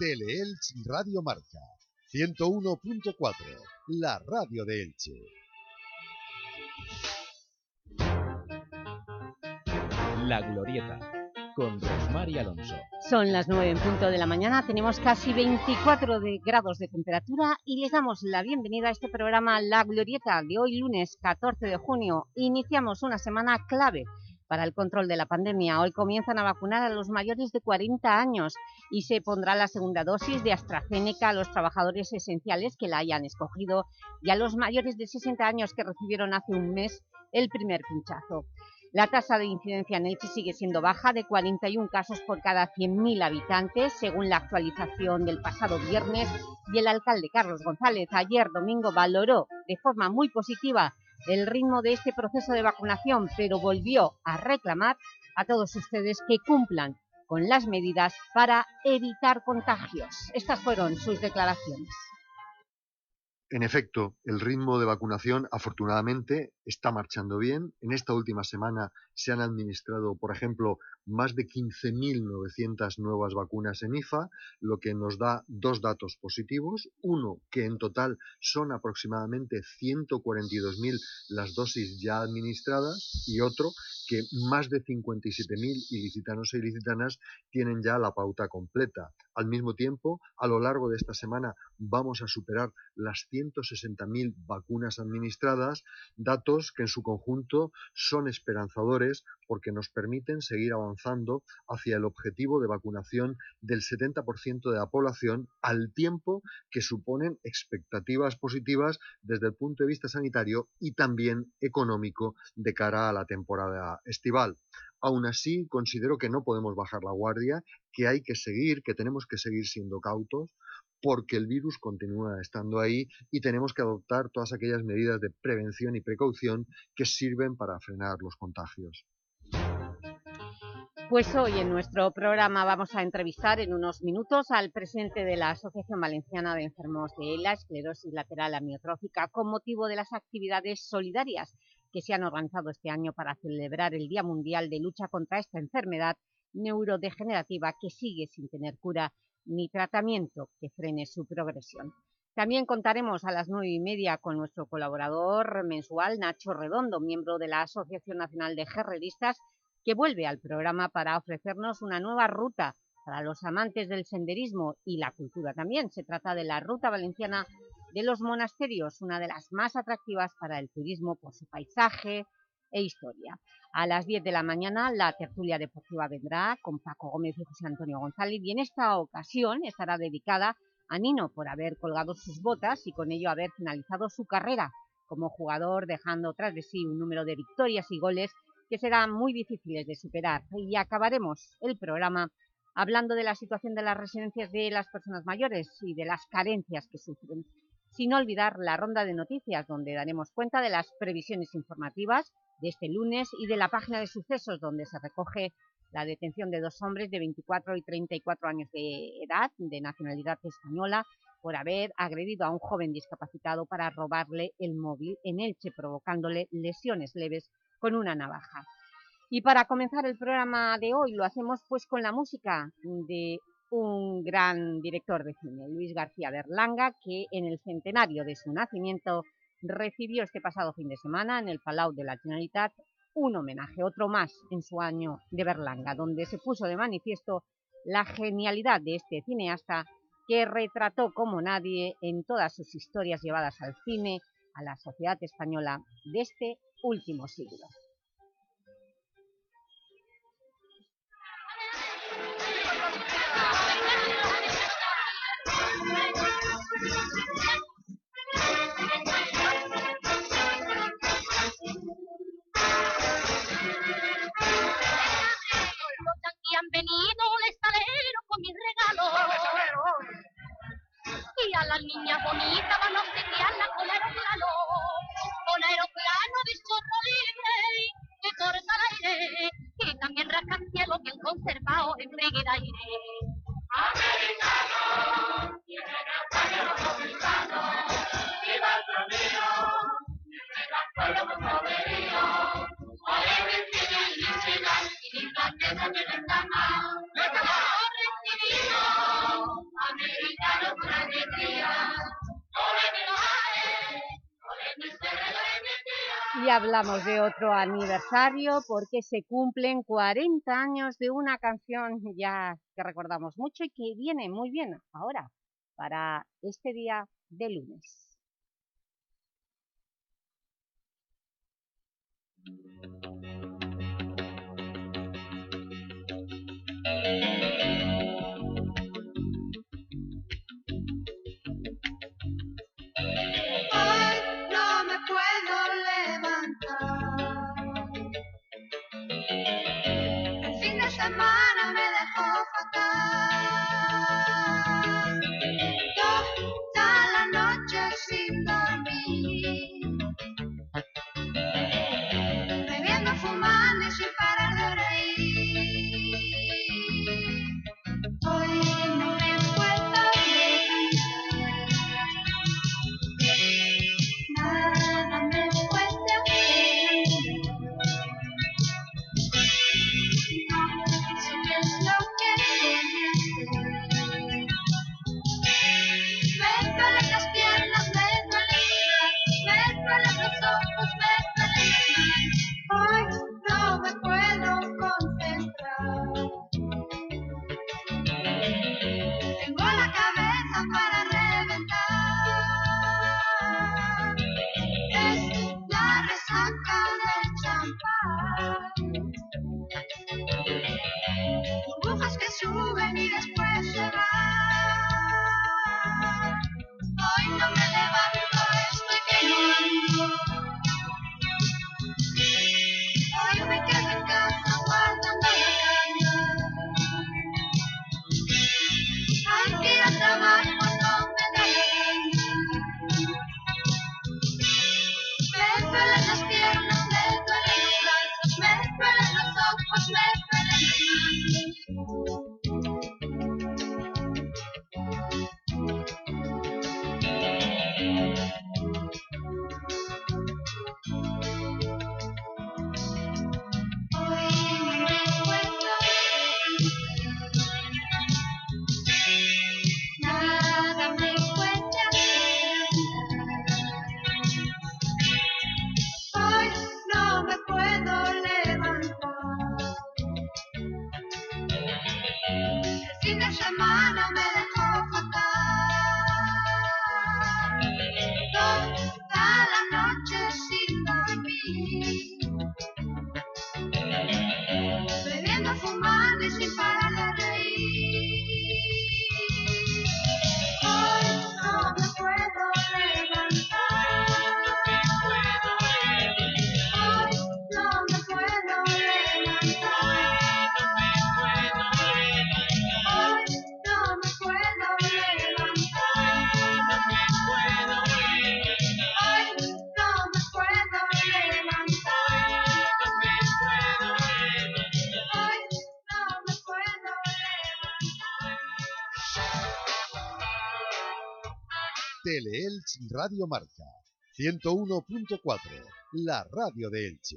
Teleelch Radio Marca 101.4, la radio de Elche. La Glorieta, con Rosmar y Alonso. Son las 9 en punto de la mañana, tenemos casi 24 grados de temperatura y les damos la bienvenida a este programa La Glorieta de hoy lunes 14 de junio. Iniciamos una semana clave para el control de la pandemia. Hoy comienzan a vacunar a los mayores de 40 años y se pondrá la segunda dosis de AstraZeneca a los trabajadores esenciales que la hayan escogido y a los mayores de 60 años que recibieron hace un mes el primer pinchazo. La tasa de incidencia en Elche sigue siendo baja, de 41 casos por cada 100.000 habitantes, según la actualización del pasado viernes, y el alcalde Carlos González ayer domingo valoró de forma muy positiva el ritmo de este proceso de vacunación, pero volvió a reclamar a todos ustedes que cumplan con las medidas para evitar contagios. Estas fueron sus declaraciones. En efecto, el ritmo de vacunación, afortunadamente, está marchando bien. En esta última semana se han administrado, por ejemplo, más de 15.900 nuevas vacunas en IFA, lo que nos da dos datos positivos. Uno, que en total son aproximadamente 142.000 las dosis ya administradas y otro, que más de 57.000 ilicitanos e ilicitanas tienen ya la pauta completa. Al mismo tiempo, a lo largo de esta semana vamos a superar las 160.000 vacunas administradas, datos que en su conjunto son esperanzadores porque nos permiten seguir avanzando hacia el objetivo de vacunación del 70% de la población al tiempo que suponen expectativas positivas desde el punto de vista sanitario y también económico de cara a la temporada estival. Aún así, considero que no podemos bajar la guardia, que hay que seguir, que tenemos que seguir siendo cautos, porque el virus continúa estando ahí y tenemos que adoptar todas aquellas medidas de prevención y precaución que sirven para frenar los contagios. Pues hoy en nuestro programa vamos a entrevistar en unos minutos al presidente de la Asociación Valenciana de Enfermos de la Esclerosis Lateral Amiotrófica con motivo de las actividades solidarias que se han organizado este año para celebrar el Día Mundial de Lucha contra esta enfermedad neurodegenerativa que sigue sin tener cura ni tratamiento que frene su progresión. También contaremos a las nueve y media con nuestro colaborador mensual Nacho Redondo, miembro de la Asociación Nacional de Gerreristas, que vuelve al programa para ofrecernos una nueva ruta para los amantes del senderismo y la cultura también. Se trata de la Ruta Valenciana de los Monasterios, una de las más atractivas para el turismo por su paisaje e historia. A las 10 de la mañana la tertulia deportiva vendrá con Paco Gómez y José Antonio González y en esta ocasión estará dedicada a Nino por haber colgado sus botas y con ello haber finalizado su carrera como jugador dejando tras de sí un número de victorias y goles que serán muy difíciles de superar. Y acabaremos el programa hablando de la situación de las residencias de las personas mayores y de las carencias que sufren. Sin olvidar la ronda de noticias, donde daremos cuenta de las previsiones informativas de este lunes y de la página de sucesos, donde se recoge la detención de dos hombres de 24 y 34 años de edad, de nacionalidad española, por haber agredido a un joven discapacitado para robarle el móvil en Elche, provocándole lesiones leves con una navaja. Y para comenzar el programa de hoy lo hacemos pues con la música de un gran director de cine, Luis García Berlanga, que en el centenario de su nacimiento recibió este pasado fin de semana en el Palau de la Generalitat un homenaje, otro más en su año de Berlanga, donde se puso de manifiesto la genialidad de este cineasta que retrató como nadie en todas sus historias llevadas al cine a la sociedad española de este último siglo. Y a la niña bonita van a obsequiarla con aeroplano. Con aeroplano de libre que corta el aire. Y también cielo bien conservado en frígida aire. Americano, tiene español dominicano, viva el tronío, viva el pueblo con poderío, alegre tiene el nacional y mi grandeza tiene el cama, y hablamos de otro aniversario porque se cumplen 40 años de una canción ya que recordamos mucho y que viene muy bien ahora para este día de lunes. my Radio Marca 101.4, la radio de Elche.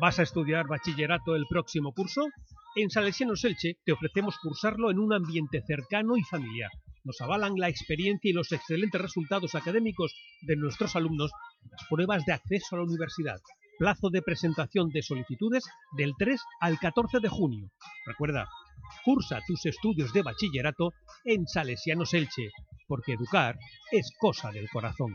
¿Vas a estudiar bachillerato el próximo curso? En Salesianos Elche te ofrecemos cursarlo en un ambiente cercano y familiar. Nos avalan la experiencia y los excelentes resultados académicos de nuestros alumnos en las pruebas de acceso a la universidad. Plazo de presentación de solicitudes del 3 al 14 de junio. Recuerda, Cursa tus estudios de bachillerato en Salesianos Elche, porque educar es cosa del corazón.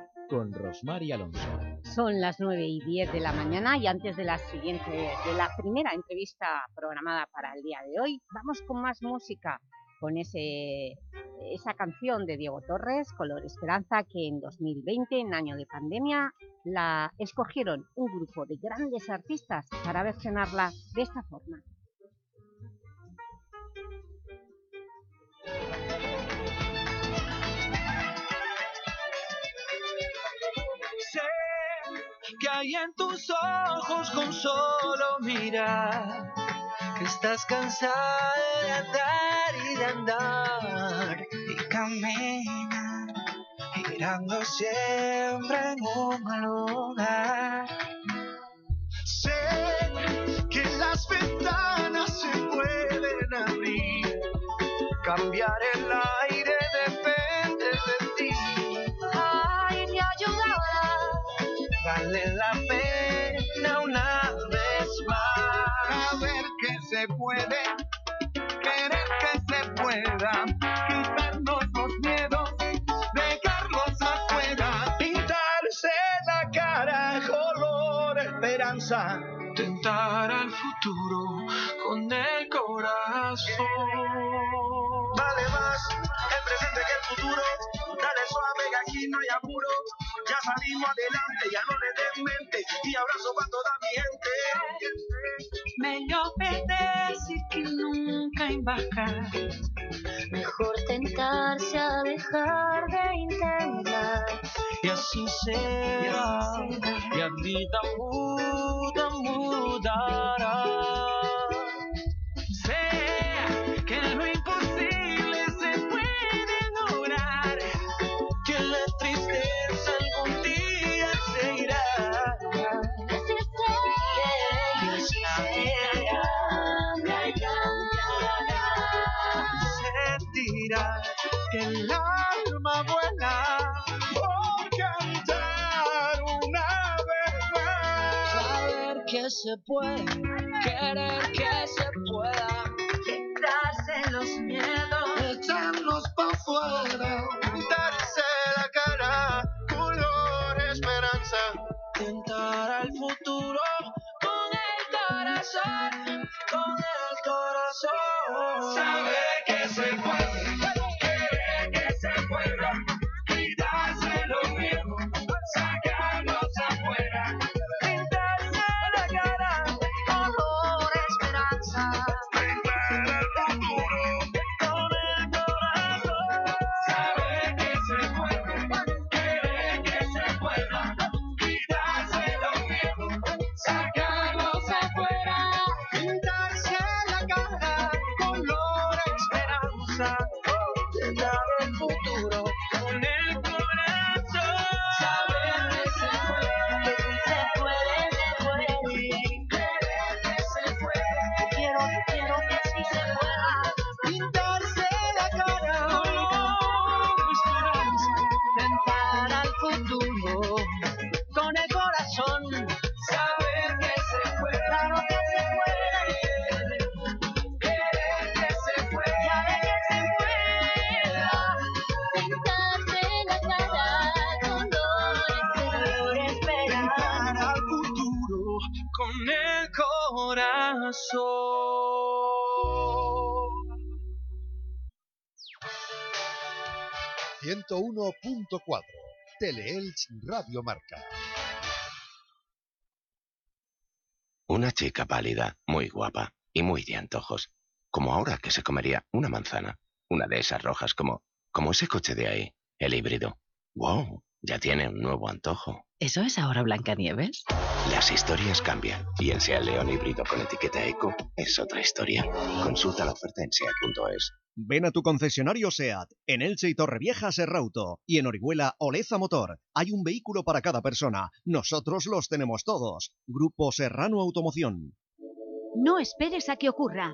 con Rosmar y Alonso. Son las 9 y 10 de la mañana y antes de la siguiente, de la primera entrevista programada para el día de hoy, vamos con más música, con ese, esa canción de Diego Torres, Color Esperanza, que en 2020, en año de pandemia, la escogieron un grupo de grandes artistas para versionarla de esta forma. Hay en tus ojos con solo mirar. Que estás cansada de andar y de andar. Y camina girando siempre en un lugar. Sé que las ventanas se pueden abrir, cambiar el aire Vale la pena una vez más. Saber que se puede, querer que se pueda, quitarnos los miedos, dejarlos afuera. Pintarse la cara color esperanza. Tentar al futuro con el corazón. Vale más el presente que el futuro. Que aquí no hay apuro. Ya salimos adelante, ya no le den mente. Y abrazo para toda mi gente. Mejor perderse que nunca embarcar. Mejor tentarse a dejar de intentar. Y así será. Y a vida muda, puede, querer que se pueda, quitarse los miedos, echarlos pa' fuera, 101.4 Teleelch Radio Marca. Una chica pálida, muy guapa y muy de antojos. Como ahora que se comería una manzana. Una de esas rojas como, como ese coche de ahí, el híbrido. ¡Wow! Ya tiene un nuevo antojo. ¿Eso es ahora Blancanieves? Las historias cambian y el Seat León híbrido con etiqueta Eco es otra historia. Consulta la oferta en seat.es. Ven a tu concesionario SEAT, en Elche y Torrevieja Serrauto, y en Orihuela Oleza Motor. Hay un vehículo para cada persona. Nosotros los tenemos todos. Grupo Serrano Automoción. No esperes a que ocurra.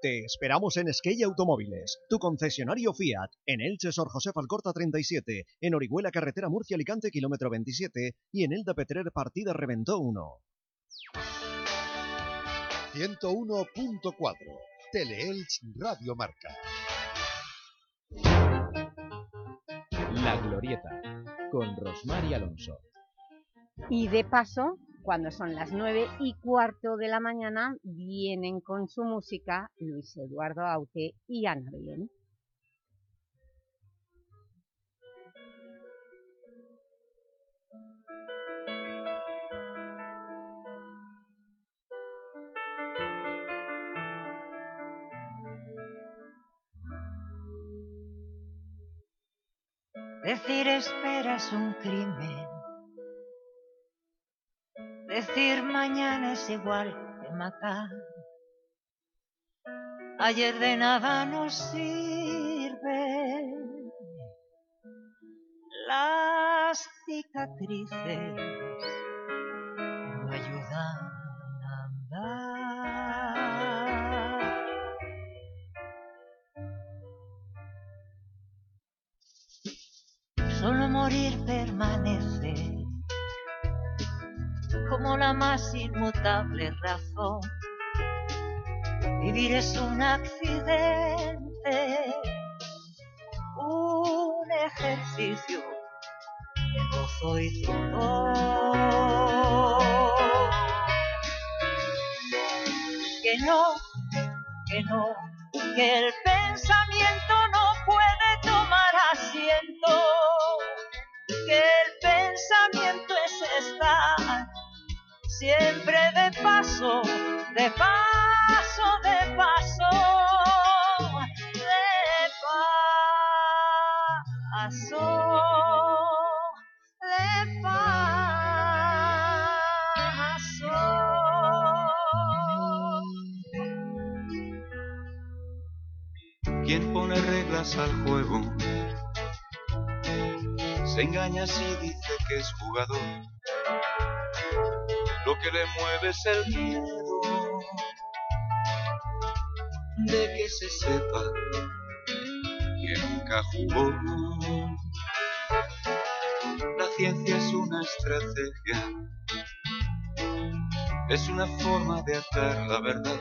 Te esperamos en Skey Automóviles, tu concesionario Fiat, en Elche Sor José Falcorta 37, en Orihuela Carretera Murcia Alicante kilómetro 27 y en Elda Petrer Partida Reventó 1. 101.4 Teleelch Radio Marca. La Glorieta, con Rosmar y Alonso. Y de paso, cuando son las nueve y cuarto de la mañana, vienen con su música Luis Eduardo Aute y Ana Belén. Decir espera es un crimen. Decir mañana es igual que matar. Ayer de nada nos sirve. Las cicatrices no ayudan la más inmutable razón. Vivir es un accidente, un ejercicio de gozo y dolor. Que no, que no, que el pensamiento paso, de paso, de paso, de paso, de paso. ¿Quién pone reglas al juego? Se engaña si dice que es jugador. Que le mueve es el miedo de que se sepa que nunca jugó. La ciencia es una estrategia, es una forma de atar la verdad,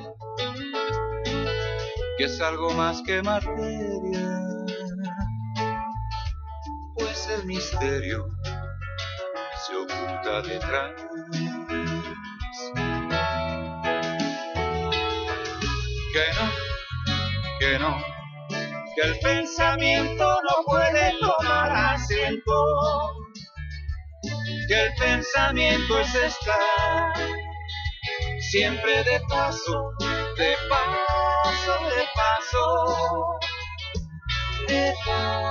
que es algo más que materia, pues el misterio se oculta detrás. Que el pensamiento no puede tomar asiento, que el pensamiento es estar siempre de paso, de paso, de paso, de paso.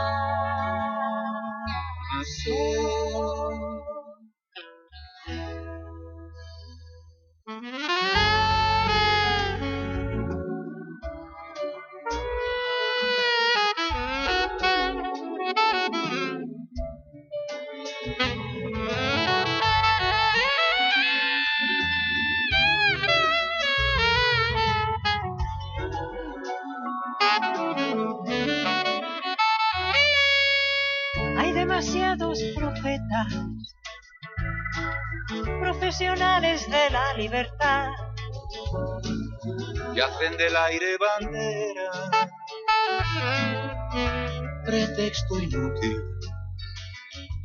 Hay demasiados profetas, profesionales de la libertad. que hacen del aire bandera, pretexto inútil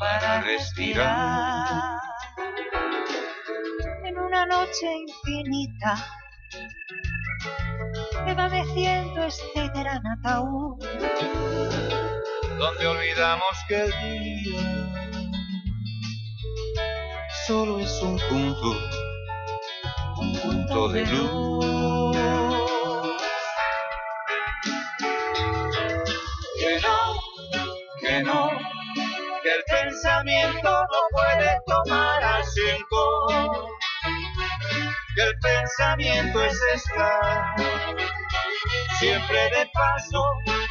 para respirar. En una noche infinita, evanesciendo este gran ataúd. donde olvidamos que el día solo es un punto, un punto de luz. Que no, que no, el pensamiento no puede tomar asiento. Que el pensamiento es estar siempre de paso,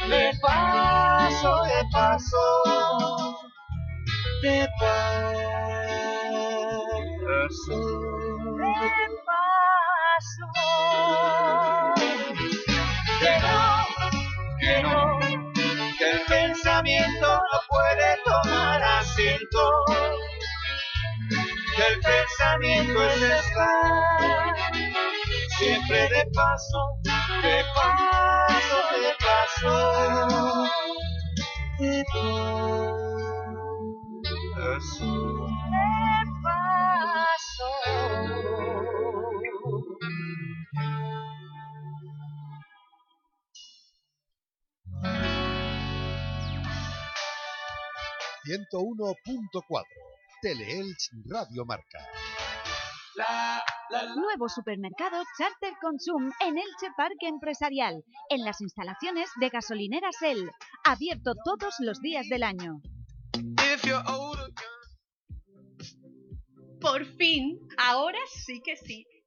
de paso, de paso, de paso. De paso. Que no, que no, que el pensamiento no el pensamiento es estar siempre de paso, de paso, de paso. De paso. ...101.4... Teleelch Radio Marca. Nuevo supermercado Charter Consum en Elche Parque Empresarial, en las instalaciones de gasolineras El, abierto todos los días del año. Por fin, ahora sí que sí.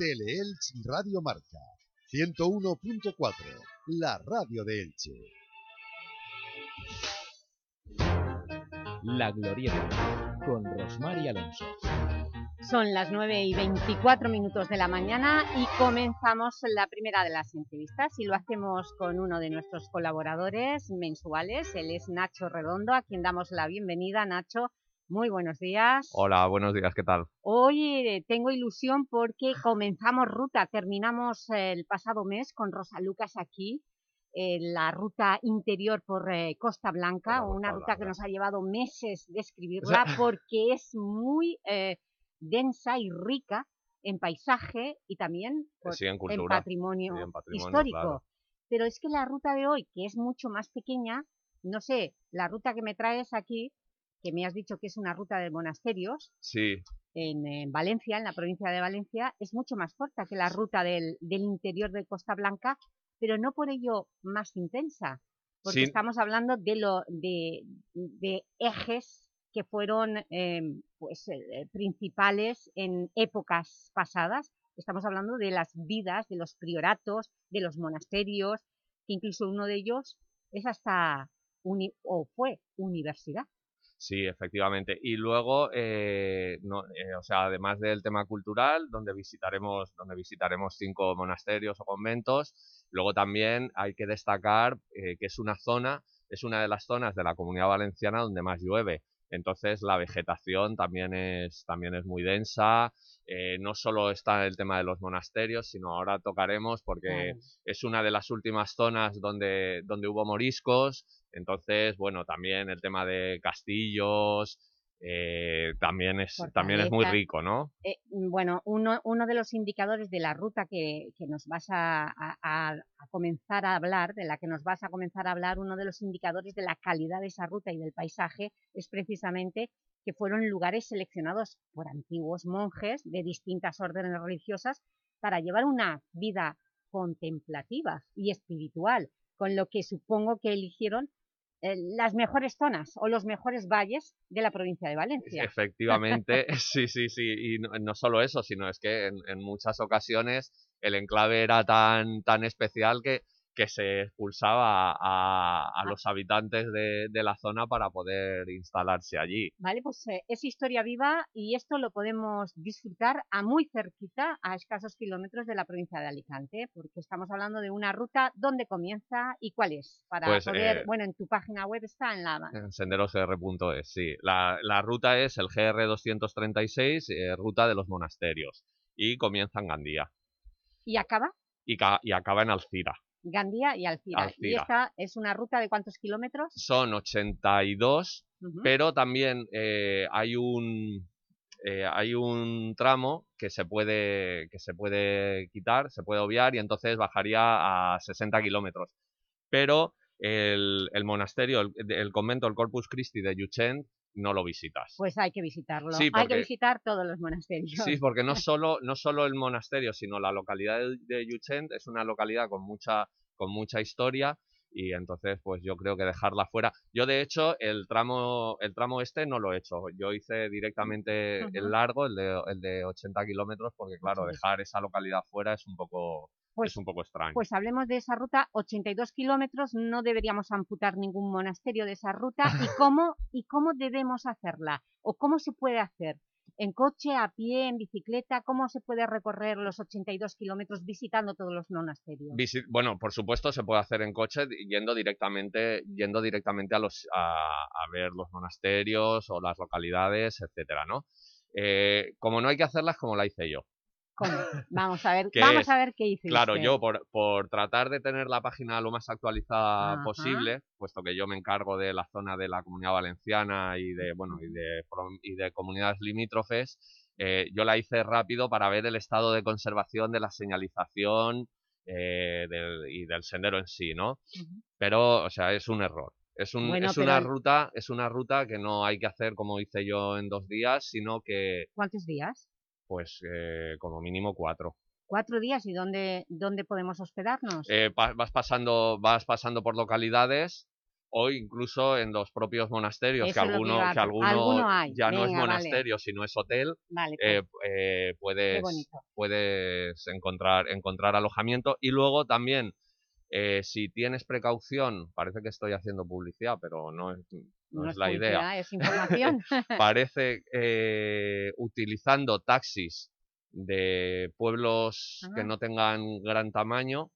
Teleelch Radio Marca 101.4, la radio de Elche. La Glorieta, con Rosmar y Alonso. Son las 9 y 24 minutos de la mañana y comenzamos la primera de las entrevistas y lo hacemos con uno de nuestros colaboradores mensuales, él es Nacho Redondo, a quien damos la bienvenida. Nacho, muy buenos días. Hola, buenos días, ¿qué tal? Hoy eh, tengo ilusión porque comenzamos ruta, terminamos el pasado mes con Rosa Lucas aquí, en la ruta interior por eh, Costa Blanca, una ruta que nos ha llevado meses describirla porque es muy eh, densa y rica en paisaje y también por- Sí, en patrimonio, Sí, en patrimonio, histórico. claro. Pero es que la ruta de hoy, que es mucho más pequeña, no sé, la ruta que me traes aquí, que me has dicho que es una ruta de monasterios, Sí, en, en Valencia, en la provincia de Valencia, es mucho más corta que la ruta del, del interior de Costa Blanca, pero no por ello más intensa, porque Sí. estamos hablando de, lo, de, de ejes que fueron eh, pues, eh, principales en épocas pasadas. Estamos hablando de las vidas de los prioratos, de los monasterios, que incluso uno de ellos es hasta, o fue universidad. Sí, efectivamente. Y luego, eh, no, eh, o sea, además del tema cultural, donde visitaremos, donde visitaremos cinco monasterios o conventos, luego también hay que destacar eh, que es una zona, es una de las zonas de la Comunidad Valenciana donde más llueve. Entonces la vegetación también es, también es muy densa, no solo está el tema de los monasterios, sino ahora tocaremos porque es una de las últimas zonas donde, donde hubo moriscos, entonces, bueno, también el tema de castillos, eh, también, es, también es muy rico, ¿no? Eh, bueno, uno, uno de los indicadores de la ruta que, que nos vas a, a, comenzar a hablar, de la que nos vas a comenzar a hablar, uno de los indicadores de la calidad de esa ruta y del paisaje es precisamente que fueron lugares seleccionados por antiguos monjes de distintas órdenes religiosas para llevar una vida contemplativa y espiritual, con lo que supongo que eligieron las mejores zonas o los mejores valles de la provincia de Valencia. Efectivamente, sí, sí, sí, y no, solo eso, sino es que en, en, muchas ocasiones el enclave era tan, tan especial que que se expulsaba a, a los habitantes de, de, la zona para poder instalarse allí. Vale, pues eh, es historia viva y esto lo podemos disfrutar a muy cerquita, a escasos kilómetros de la provincia de Alicante, porque estamos hablando de una ruta, ¿dónde comienza y cuál es? Para pues, poder, eh, bueno, en tu página web está en la... En senderosgr.es, sí. La, la, ruta es el GR236, eh, ruta de los monasterios, y comienza en Gandía. ¿Y acaba? Y, y acaba en Alcira. Gandía y Alcira. Alcira. ¿Y esta es una ruta de cuántos kilómetros? Son 82, uh -huh. pero también eh, hay un eh, hay un tramo que se puede que se puede quitar, se puede obviar y entonces bajaría a 60 kilómetros. Pero el, el monasterio, el, el, convento, el Corpus Christi de Yuchent, no lo visitas. Pues hay que visitarlo, sí, porque, hay que visitar todos los monasterios. Sí, porque no solo, no solo el monasterio, sino la localidad de, de Yuchent es una localidad con mucha, con mucha historia y entonces pues yo creo que dejarla fuera. Yo de hecho el tramo, el tramo este no lo he hecho, yo hice directamente uh -huh. el largo, el de, el de 80 kilómetros, porque claro, dejar esa localidad fuera es un poco... Pues, es un poco extraño. Pues hablemos de esa ruta, 82 kilómetros, no deberíamos amputar ningún monasterio de esa ruta. ¿Y cómo, ¿Y cómo debemos hacerla? ¿O cómo se puede hacer? ¿En coche, a pie, en bicicleta? ¿Cómo se puede recorrer los 82 kilómetros visitando todos los monasterios? Bueno, por supuesto se puede hacer en coche yendo directamente, yendo directamente a, los, a, a ver los monasterios o las localidades, etcétera, ¿no? Eh, como no hay que hacerlas como la hice yo. Vamos a ver, vamos es, a ver qué hice. Claro, yo por, por, tratar de tener la página lo más actualizada Ajá. posible, puesto que yo me encargo de la zona de la Comunidad Valenciana y de, bueno, y de, y de comunidades limítrofes, eh, yo la hice rápido para ver el estado de conservación de la señalización eh, del, y del sendero en sí, ¿no? Uh -huh. Pero, o sea, es un error. Es, un, bueno, es una el... ruta es una ruta que no hay que hacer como hice yo en dos días, sino que... ¿Cuántos días? Pues eh, como mínimo cuatro. ¿Cuatro días? ¿Y dónde, dónde podemos hospedarnos? Eh, vas, pasando, vas pasando por localidades o incluso en los propios monasterios, Eso que alguno, que, que alguno, alguno ya Venga, no es monasterio, vale. sino es hotel, vale, eh, eh, puedes, puedes encontrar, encontrar alojamiento. Y luego también, eh, si tienes precaución, parece que estoy haciendo publicidad, pero no es, no, no es la idea. Es información. Parece eh, utilizando taxis de pueblos que no tengan gran tamaño,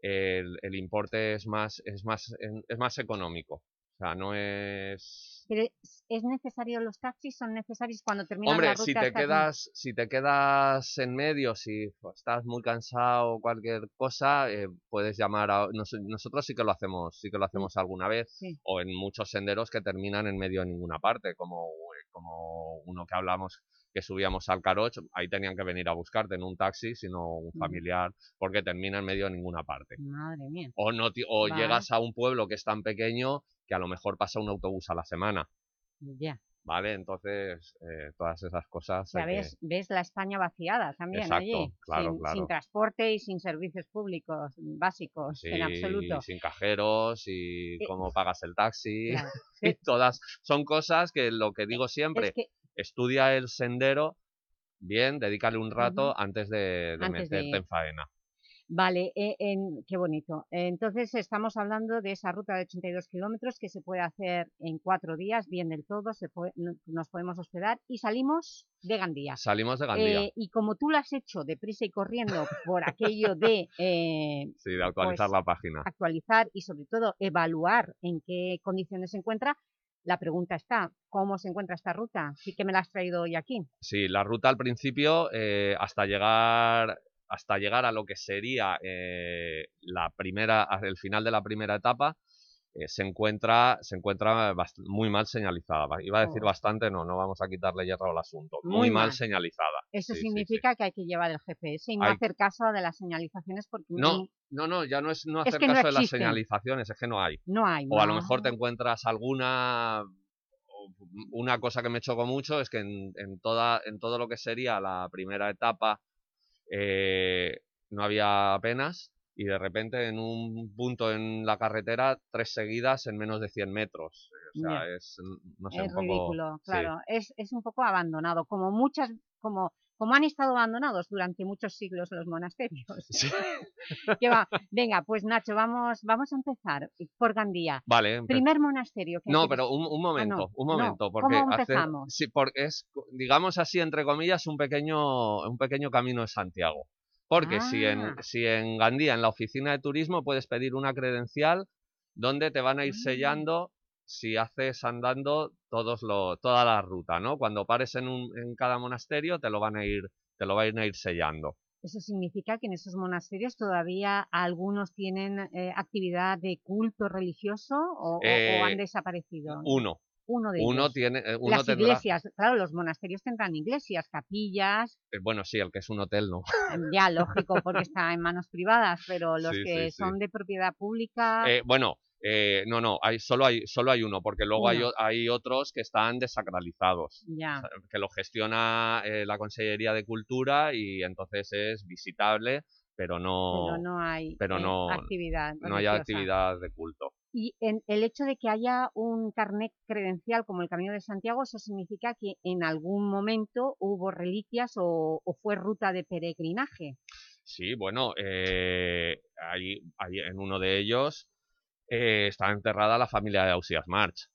el, el importe es más, es, más, es más económico. O sea, no es... Pero ¿es necesario los taxis? ¿Son necesarios cuando terminan Hombre, la ruta? si te, quedas, si te quedas en medio, si estás muy cansado o cualquier cosa, eh, puedes llamar a... Nos, nosotros sí que lo hacemos, sí que lo hacemos alguna vez, Sí. o en muchos senderos que terminan en medio de ninguna parte, como, como uno que hablamos que subíamos al Caroch, ahí tenían que venir a buscarte en un taxi, sino un Ujú. familiar, porque termina en medio de ninguna parte. Madre mía. O, no, o Vale. llegas a un pueblo que es tan pequeño que a lo mejor pasa un autobús a la semana, Ya. ¿vale? Entonces, eh, todas esas cosas... Ya que- ves, ves la España vaciada también allí, claro, sin, claro. sin transporte y sin servicios públicos básicos, en Sí, absoluto. sin cajeros y Eh, cómo pagas el taxi. Claro. y todas son cosas que lo que digo siempre, que- estudia el sendero bien, dedícale un rato antes de, de Antes de meterte en faena. Vale, eh, en, qué bonito. Entonces estamos hablando de esa ruta de 82 kilómetros que se puede hacer en cuatro días, bien del todo, se puede- no- nos podemos hospedar y salimos de Gandía. Salimos de Gandía, Eh, y como tú lo has hecho deprisa y corriendo por aquello de eh, sí, de actualizar pues, la página. actualizar y sobre todo evaluar en qué condiciones se encuentra, la pregunta está, ¿cómo se encuentra esta ruta? Sí que me la has traído hoy aquí. Sí, la ruta al principio, eh, hasta llegar hasta llegar a lo que sería eh, la primera, el final de la primera etapa, eh, se encuentra, se encuentra muy mal señalizada. Ba- Iba a decir Oh. bastante, no, no vamos a quitarle hierro al asunto. Muy, Muy mal, mal. señalizada. Eso Sí, sí, sí. significa que hay que llevar el GPS y no Hay- hacer caso de las señalizaciones porque No, no, no, ya no es no Es hacer no caso de las señalizaciones, es que no hay. no hay. O a lo mejor te encuentras alguna... Una cosa que me chocó mucho es que en, en toda, en todo lo que sería la primera etapa eh, no había apenas y de repente en un punto en la carretera tres seguidas en menos de 100 metros. O sea, es, no sé, es un poco... ridículo, sí. claro. Es, es un poco abandonado, como muchas, como, como han estado abandonados durante muchos siglos los monasterios. Que va, Venga, pues Nacho, vamos, vamos a empezar por Gandía. Vale, Primer monasterio. que No, pero un, un Ah, momento, no, un no. momento, porque ¿Cómo hace- empezamos? sí, porque es, digamos así, entre comillas, un pequeño, un pequeño camino de Santiago. Porque si, en, Ah. si en Gandía, en la oficina de turismo, puedes pedir una credencial donde te van a ir Ah. sellando si haces andando todos lo, toda la ruta, ¿no? Cuando pares en, un, en cada monasterio te lo van a ir, te lo van a ir sellando. Eso significa que en esos monasterios todavía algunos tienen eh, actividad de culto religioso o, o Eh, han desaparecido. Uno. Uno de Uno ellos. tiene, eh, uno Las tendrá, iglesias, claro, los monasterios tendrán iglesias, capillas, bueno, sí, el que es un hotel no. ya lógico porque está en manos privadas, pero los Sí, que sí, sí. son de propiedad pública, bueno, eh, no, no, hay, solo, hay, solo hay uno, porque luego hay, hay otros que están desacralizados, ya. que lo gestiona eh, la Consellería de Cultura y entonces es visitable, pero no, pero no hay pero eh, no- actividad no hay actividad de culto. Y en el hecho de que haya un carnet credencial como el Camino de Santiago, eso significa que en algún momento hubo reliquias o, o fue ruta de peregrinaje. Sí, bueno, eh, ahí, ahí en uno de ellos eh, está enterrada la familia de Ausias March.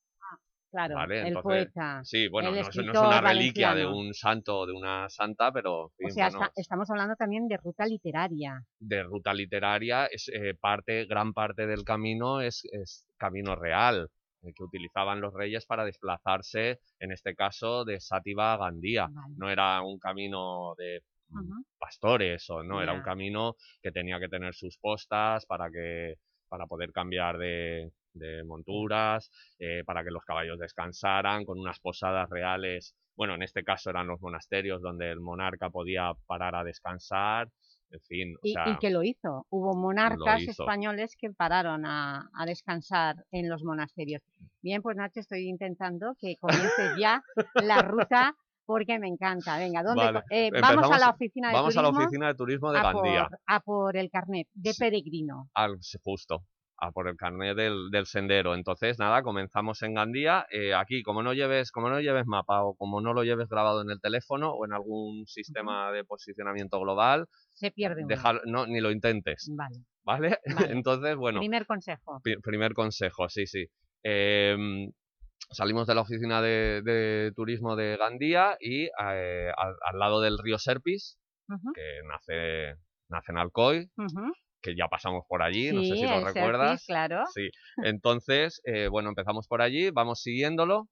Claro, ¿vale? el Entonces, poeta, Sí, bueno, no, es- no es escritor una reliquia de un santo o de una santa, pero en O fin, sea, bueno, está- estamos hablando también de ruta literaria. de ruta literaria, es eh, parte, gran parte del camino es, es camino real, eh, que utilizaban los reyes para desplazarse, en este caso, de Sátiva a Gandía. No era un camino de mm, pastores, o no, era un camino que tenía que tener sus postas para que para poder cambiar de, de monturas, eh, para que los caballos descansaran, con unas posadas reales, bueno, en este caso eran los monasterios donde el monarca podía parar a descansar, en fin, o Y, sea, y que lo hizo. Hubo monarcas hizo. españoles que pararon a, a descansar en los monasterios. Bien, pues Nacho, estoy intentando que comiences ya la ruta porque me encanta. Venga, ¿dónde? Vale, eh, vamos a la oficina de vamos a la turismo. oficina de turismo de a Gandía. Por, a por el carnet de peregrino. al justo a por el carnet del, del sendero entonces nada comenzamos en Gandía eh, aquí como no lleves como no lleves mapa o como no lo lleves grabado en el teléfono o en algún sistema de posicionamiento global Se pierde dejar no ni lo intentes Vale. vale, Vale. entonces bueno Primer consejo. pri- primer consejo sí sí Em, salimos de la oficina de, de turismo de Gandía y eh, al, al lado del río Serpis que nace nace en Alcoy que ya pasamos por allí, no sé si lo el Serpis, recuerdas. claro. Sí, entonces, eh, bueno, empezamos por allí, vamos siguiéndolo,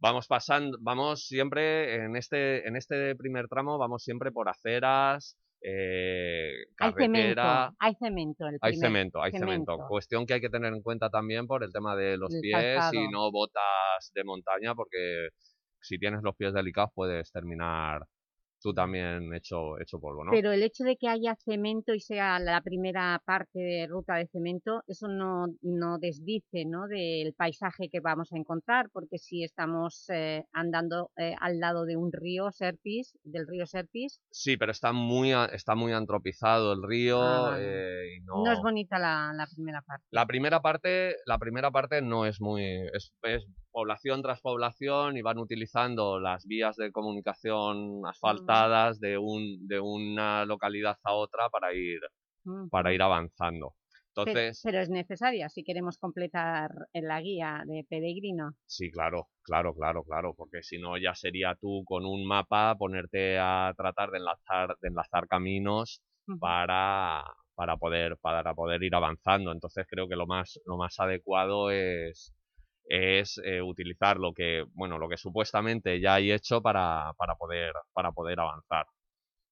vamos pasando, vamos siempre, en este, en este primer tramo, vamos siempre por aceras, eh, Hay cemento, carretera... hay cemento. el Hay cemento, hay cemento. Cuestión que hay que tener en cuenta también por el tema de los El pies calzado. y no botas de montaña, porque si tienes los pies delicados puedes terminar tú también hecho, hecho polvo, ¿no? Pero el hecho de que haya cemento y sea la primera parte de ruta de cemento, eso no, no desdice ¿no? del paisaje que vamos a encontrar, porque si estamos eh, andando eh, al lado de un río Serpis, del río Serpis... Sí, pero está muy, está muy antropizado el río Ah, eh, y no... no... es bonita la, la primera parte. La primera parte, la primera parte no es muy... Es, es población tras población y van utilizando las vías de comunicación asfaltadas de, un, de una localidad a otra para ir, Mm. para ir avanzando. Entonces, Pero, es necesaria si queremos completar la guía de peregrino. sí, claro, claro, claro, claro, porque si no ya sería tú con un mapa ponerte a tratar de enlazar, de enlazar caminos para, para, poder, para poder ir avanzando. Entonces creo que lo más, lo más adecuado es, es eh, utilizar lo que, bueno, lo que supuestamente ya hay hecho para, para, poder, para poder avanzar.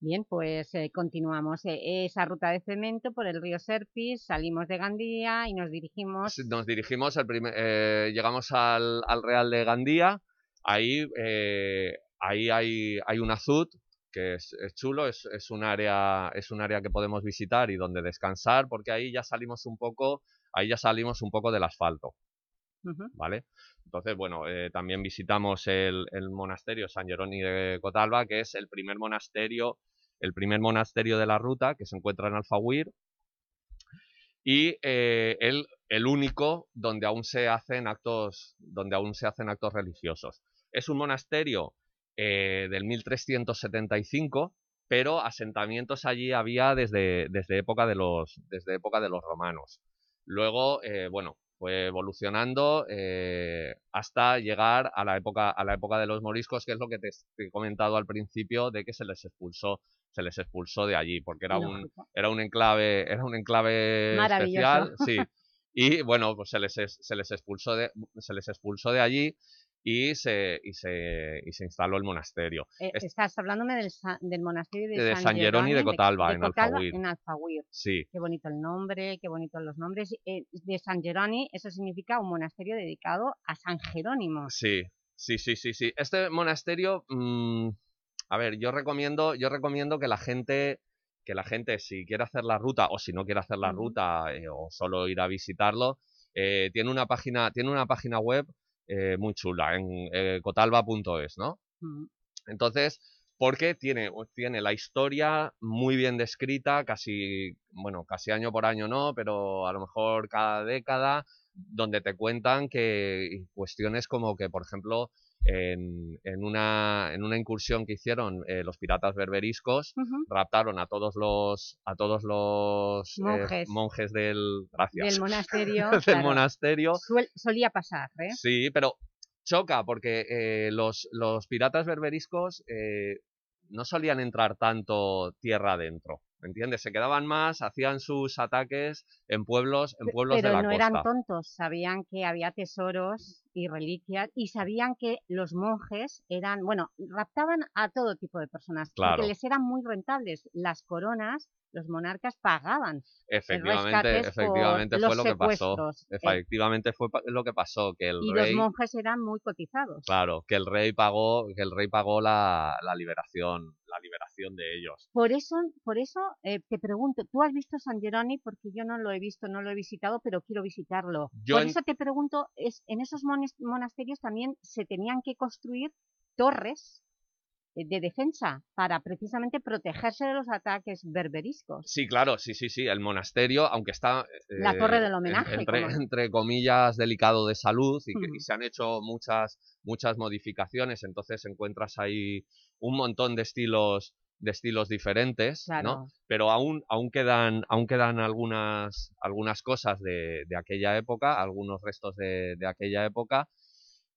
Bien, pues eh, continuamos eh, esa ruta de cemento por el río Serpis, salimos de Gandía y nos dirigimos... Nos dirigimos, el primer- eh, llegamos al, al Real de Gandía, ahí, eh, ahí hay, hay un azud que es, es chulo, es, es, un área, es un área que podemos visitar y donde descansar, porque ahí ya salimos un poco, ahí ya salimos un poco del asfalto. ¿Vale? Entonces, bueno, eh, también visitamos el, monasterio San Jeroni de Cotalba, que es el primer monasterio, el primer monasterio de la ruta, que se encuentra en Alfaguir, y eh, el, el único donde aún se hacen actos, donde aún se hacen actos religiosos. Es un monasterio eh, del 1375, pero asentamientos allí había desde, desde, época, de los, desde época de los romanos. Luego, bueno, fue evolucionando eh, hasta llegar a la época a la época de los moriscos, que es lo que te, he comentado al principio de que se les expulsó se les expulsó de allí porque era un era un enclave era un enclave especial, sí. Y bueno, pues se les es- se les expulsó de se les expulsó de allí y se y se y se instaló el monasterio. Eh, Es- estás hablándome del, del monasterio de, De San Jeroni de Cotalba, en Alfaguir. en Alfaguir. sí. Qué bonito el nombre, qué bonitos los nombres. Eh, de San Jeroni, eso significa un monasterio dedicado a San Jerónimo. Sí, sí, sí, sí, sí. Este monasterio, mm, a ver, yo recomiendo, yo recomiendo que la gente, que la gente si quiere hacer la ruta o si no quiere hacer la ruta eh, o solo ir a visitarlo, eh, tiene una página, tiene una página web eh, muy chula en eh, cotalba.es, ¿no? Mm. Entonces, porque tiene, tiene la historia muy bien descrita, casi, bueno, casi año por año no, pero a lo mejor cada década, donde te cuentan que cuestiones como que, por ejemplo, en, en una, en una incursión que hicieron eh, los piratas berberiscos, raptaron a todos los, a todos los eh, Monjes. del, gracias, Del monasterio, del claro. monasterio, Suel- solía pasar, ¿eh? Sí, pero choca porque eh, los, los piratas berberiscos eh, no solían entrar tanto tierra adentro, ¿me entiendes? Se quedaban más, hacían sus ataques en pueblos, en pueblos Pero de la no costa. eran tontos, sabían que había tesoros y reliquias y sabían que los monjes eran, bueno, raptaban a todo tipo de personas Claro. porque les eran muy rentables. Las coronas, los monarcas pagaban Efectivamente, efectivamente fue lo que pasó. eh. Efectivamente fue lo que pasó, que el y rey, los monjes eran muy cotizados. claro, que el rey pagó, que el rey pagó la, la liberación, la liberación de ellos. Por eso, por eso eh, te pregunto, ¿tú has visto San Jeroni? Porque yo no lo he visto, no lo he visitado, pero quiero visitarlo. Yo por en- eso te pregunto, es, en esos mones- monasterios también se tenían que construir torres eh, de defensa para precisamente protegerse de los ataques berberiscos. Sí, claro, sí, sí, sí. El monasterio, aunque está... La torre eh, del en- homenaje, Entre, comillas, delicado de salud y, que- y Ujú. se han hecho muchas, muchas modificaciones, entonces encuentras ahí un montón de estilos de estilos diferentes, Claro. ¿no? Pero aún, aún quedan, aún quedan algunas, algunas cosas de, de aquella época, algunos restos de, de aquella época.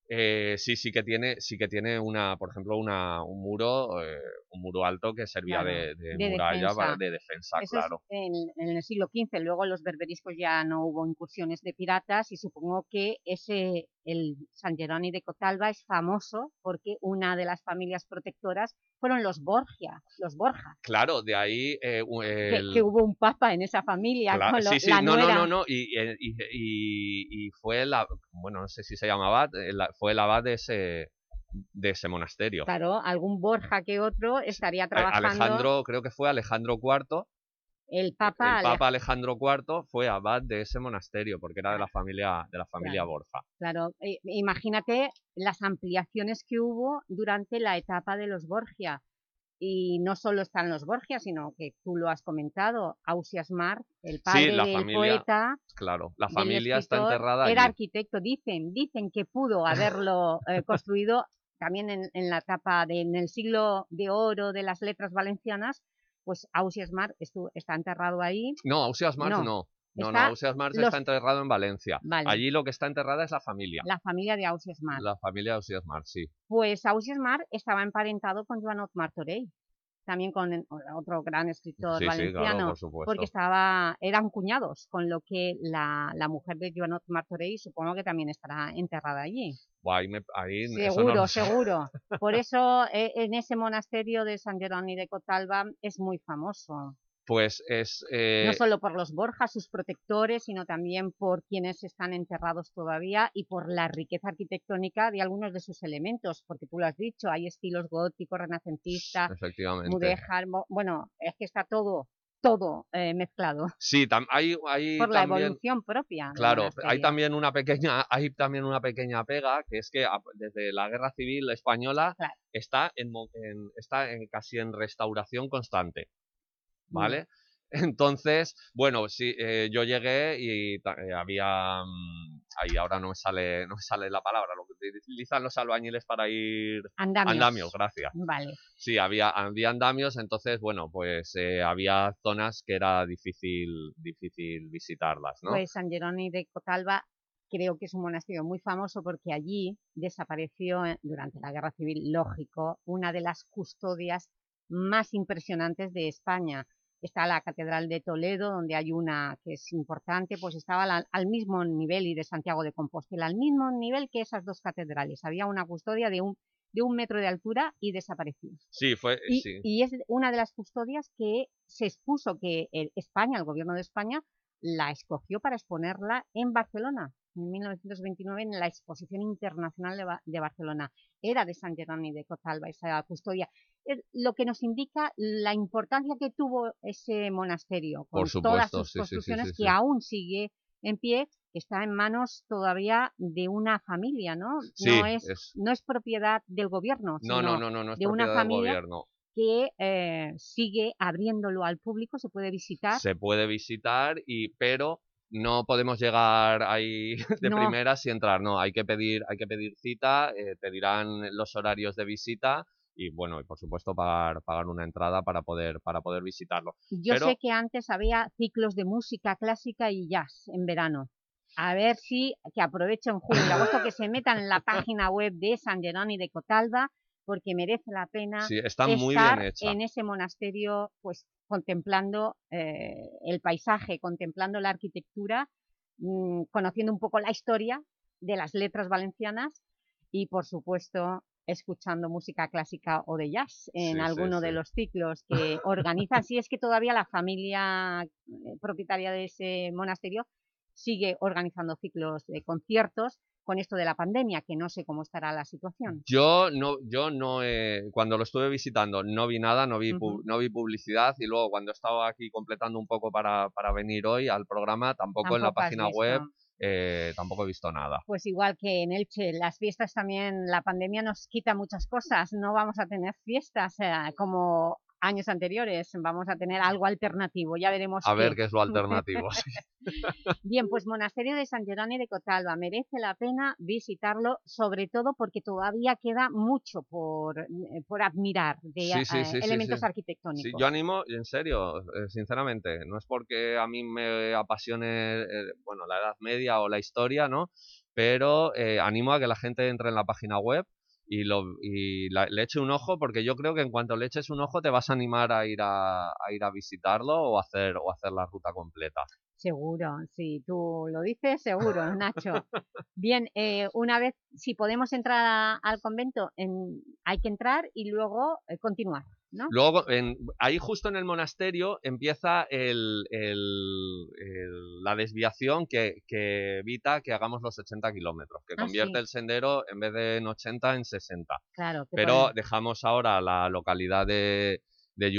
Eh, sí, sí que tiene, sí que tiene una, por ejemplo, una, un muro, eh, un muro alto que servía Claro, de, de de muralla para- defensa. de defensa, Eso claro. en, en el siglo XV, luego los berberiscos ya no hubo incursiones de piratas y supongo que ese, el San Jeroni de Cotalba es famoso porque una de las familias protectoras fueron los Borgia, los Borja, Claro, de ahí eh, que, hubo un papa en esa familia Cla- con lo- sí, sí, la no, no, no, no, y, y, y- y- fue la, bueno, no sé si se llama abad, eh, fue el abad de ese, de ese monasterio. Claro, algún Borja que otro estaría A- trabajando... Alejandro, creo que fue Alejandro IV, el Papa, el Ale- Papa Alejandro IV fue abad de ese monasterio, porque era de la familia, de la familia Claro. Borja. Claro, eh, imagínate las ampliaciones que hubo durante la etapa de los Borgia. Y no solo están los Borgia, sino que tú lo has comentado, Ausias Mar, el padre la del familia- poeta, Claro, la familia está enterrada Era allí. arquitecto, dicen, dicen que pudo haberlo eh, construido también en, en la etapa de, en el siglo de oro de las letras valencianas, pues Ausias Mar está enterrado ahí. No, Ausias March No, no. No, no, está Ausias March los- está enterrado en Valencia. Vale. Allí lo que está enterrada es la familia. La familia de Ausias Mar. La familia de Ausias March, sí. Pues Ausias Mar estaba emparentado con Joanot Martorell, también con otro gran escritor Sí, sí, claro, valenciano, por porque estaba, eran cuñados, con lo que la, la mujer de Joanot Martorell supongo que también estará enterrada allí. Buah, ahí me- ahí eso no Seguro, seguro. Por eso eh, en ese monasterio de San Jerónimo de Cotalba es muy famoso. Pues es... eh, no solo por los Borjas, sus protectores, sino también por quienes están enterrados todavía y por la riqueza arquitectónica de algunos de sus elementos, porque tú lo has dicho, hay estilos gótico, renacentista, Efectivamente. mudéjar, bueno, es que está todo, todo eh, mezclado Sí, hay, hay por la también... evolución propia. Claro, hay también una pequeña, hay también una pequeña pega, que es que a- desde la Guerra Civil Española está en, en- está en casi en restauración constante, ¿vale? Entonces, bueno, sí, eh, yo llegué y eh, había, mm, ahí ahora no me sale, no me sale la palabra, lo que utilizan los albañiles para ir Andamios. gracias. Vale. Sí, había, había andamios, entonces, bueno, pues eh, había zonas que era difícil, difícil visitarlas, ¿no? Pues San Jerónimo de Cotalba creo que es un monasterio muy famoso porque allí desapareció eh, durante la Guerra Civil, lógico, una de las custodias más impresionantes de España. Está la Catedral de Toledo, donde hay una que es importante, pues estaba al, al mismo nivel, y de Santiago de Compostela, al mismo nivel que esas dos catedrales. Había una custodia de un, de un metro de altura y desapareció. Sí, fue, Y, sí. y es una de las custodias que se expuso, que el- España, el gobierno de España, la escogió para exponerla en Barcelona, en 1929, en la Exposición Internacional de, Ba- de Barcelona. Era de San Jerónimo de Cotalba, esa custodia. Es lo que nos indica la importancia que tuvo ese monasterio, con Por todas supuesto, sus sí, sí, sí, construcciones, sí, que aún sigue en pie, está en manos todavía de una familia, ¿no? Sí, no, es, es- no es propiedad del gobierno, No, no, sino no, no, no es de una del familia que eh, sigue abriéndolo al público, se puede visitar. Se puede visitar, y, pero no podemos llegar ahí de No. primeras y entrar, no, hay que pedir, hay que pedir cita, eh, te dirán los horarios de visita y bueno, y por supuesto pagar, pagar una entrada para poder, para poder visitarlo. Yo Pero- sé que antes había ciclos de música clásica y jazz en verano. A ver si, que aprovechen julio y agosto, que se metan en la página web de San Jerónimo de Cotalba, porque merece la pena Sí, está muy bien estar hecha. en ese monasterio, pues contemplando eh, el paisaje, contemplando la arquitectura, mm, conociendo un poco la historia de las letras valencianas y, por supuesto, escuchando música clásica o de jazz en Sí, sí, alguno de los ciclos que organizan. Si es que todavía la familia eh, propietaria de ese monasterio sigue organizando ciclos de conciertos con esto de la pandemia, que no sé cómo estará la situación. Yo no, yo no he- cuando lo estuve visitando no vi nada, no vi, no vi publicidad y luego cuando estaba aquí completando un poco para, para venir hoy al programa, tampoco, en la página web, eh, tampoco he visto nada. Pues igual que en Elche, las fiestas también, la pandemia nos quita muchas cosas, no vamos a tener fiestas eh, como años anteriores, vamos a tener algo alternativo, ya veremos A ver qué es lo alternativo. sí. Bien, pues Monasterio de San Jerónimo de Cotalba, merece la pena visitarlo, sobre todo porque todavía queda mucho por, eh, por admirar de Sí, sí, eh, elementos arquitectónicos. Sí, yo animo, en serio, eh, sinceramente, no es porque a mí me apasione, eh, bueno, la Edad Media o la historia, ¿no? Pero eh, animo a que la gente entre en la página web y, lo, y la- le eche un ojo, porque yo creo que en cuanto le eches un ojo te vas a animar a ir a, a ir a visitarlo o a hacer, o hacer la ruta completa. Seguro, si tú lo dices, seguro, Nacho. Bien, eh, una vez, si podemos entrar a- al convento, en- hay que entrar y luego eh, continuar. ¿No? Luego, en- ahí justo en el monasterio empieza el- el- el- la desviación que, que evita que hagamos los 80 kilómetros, que Ah, convierte sí. el sendero en vez de en 80 en 60. Claro, Pero dejamos ahora la localidad de, de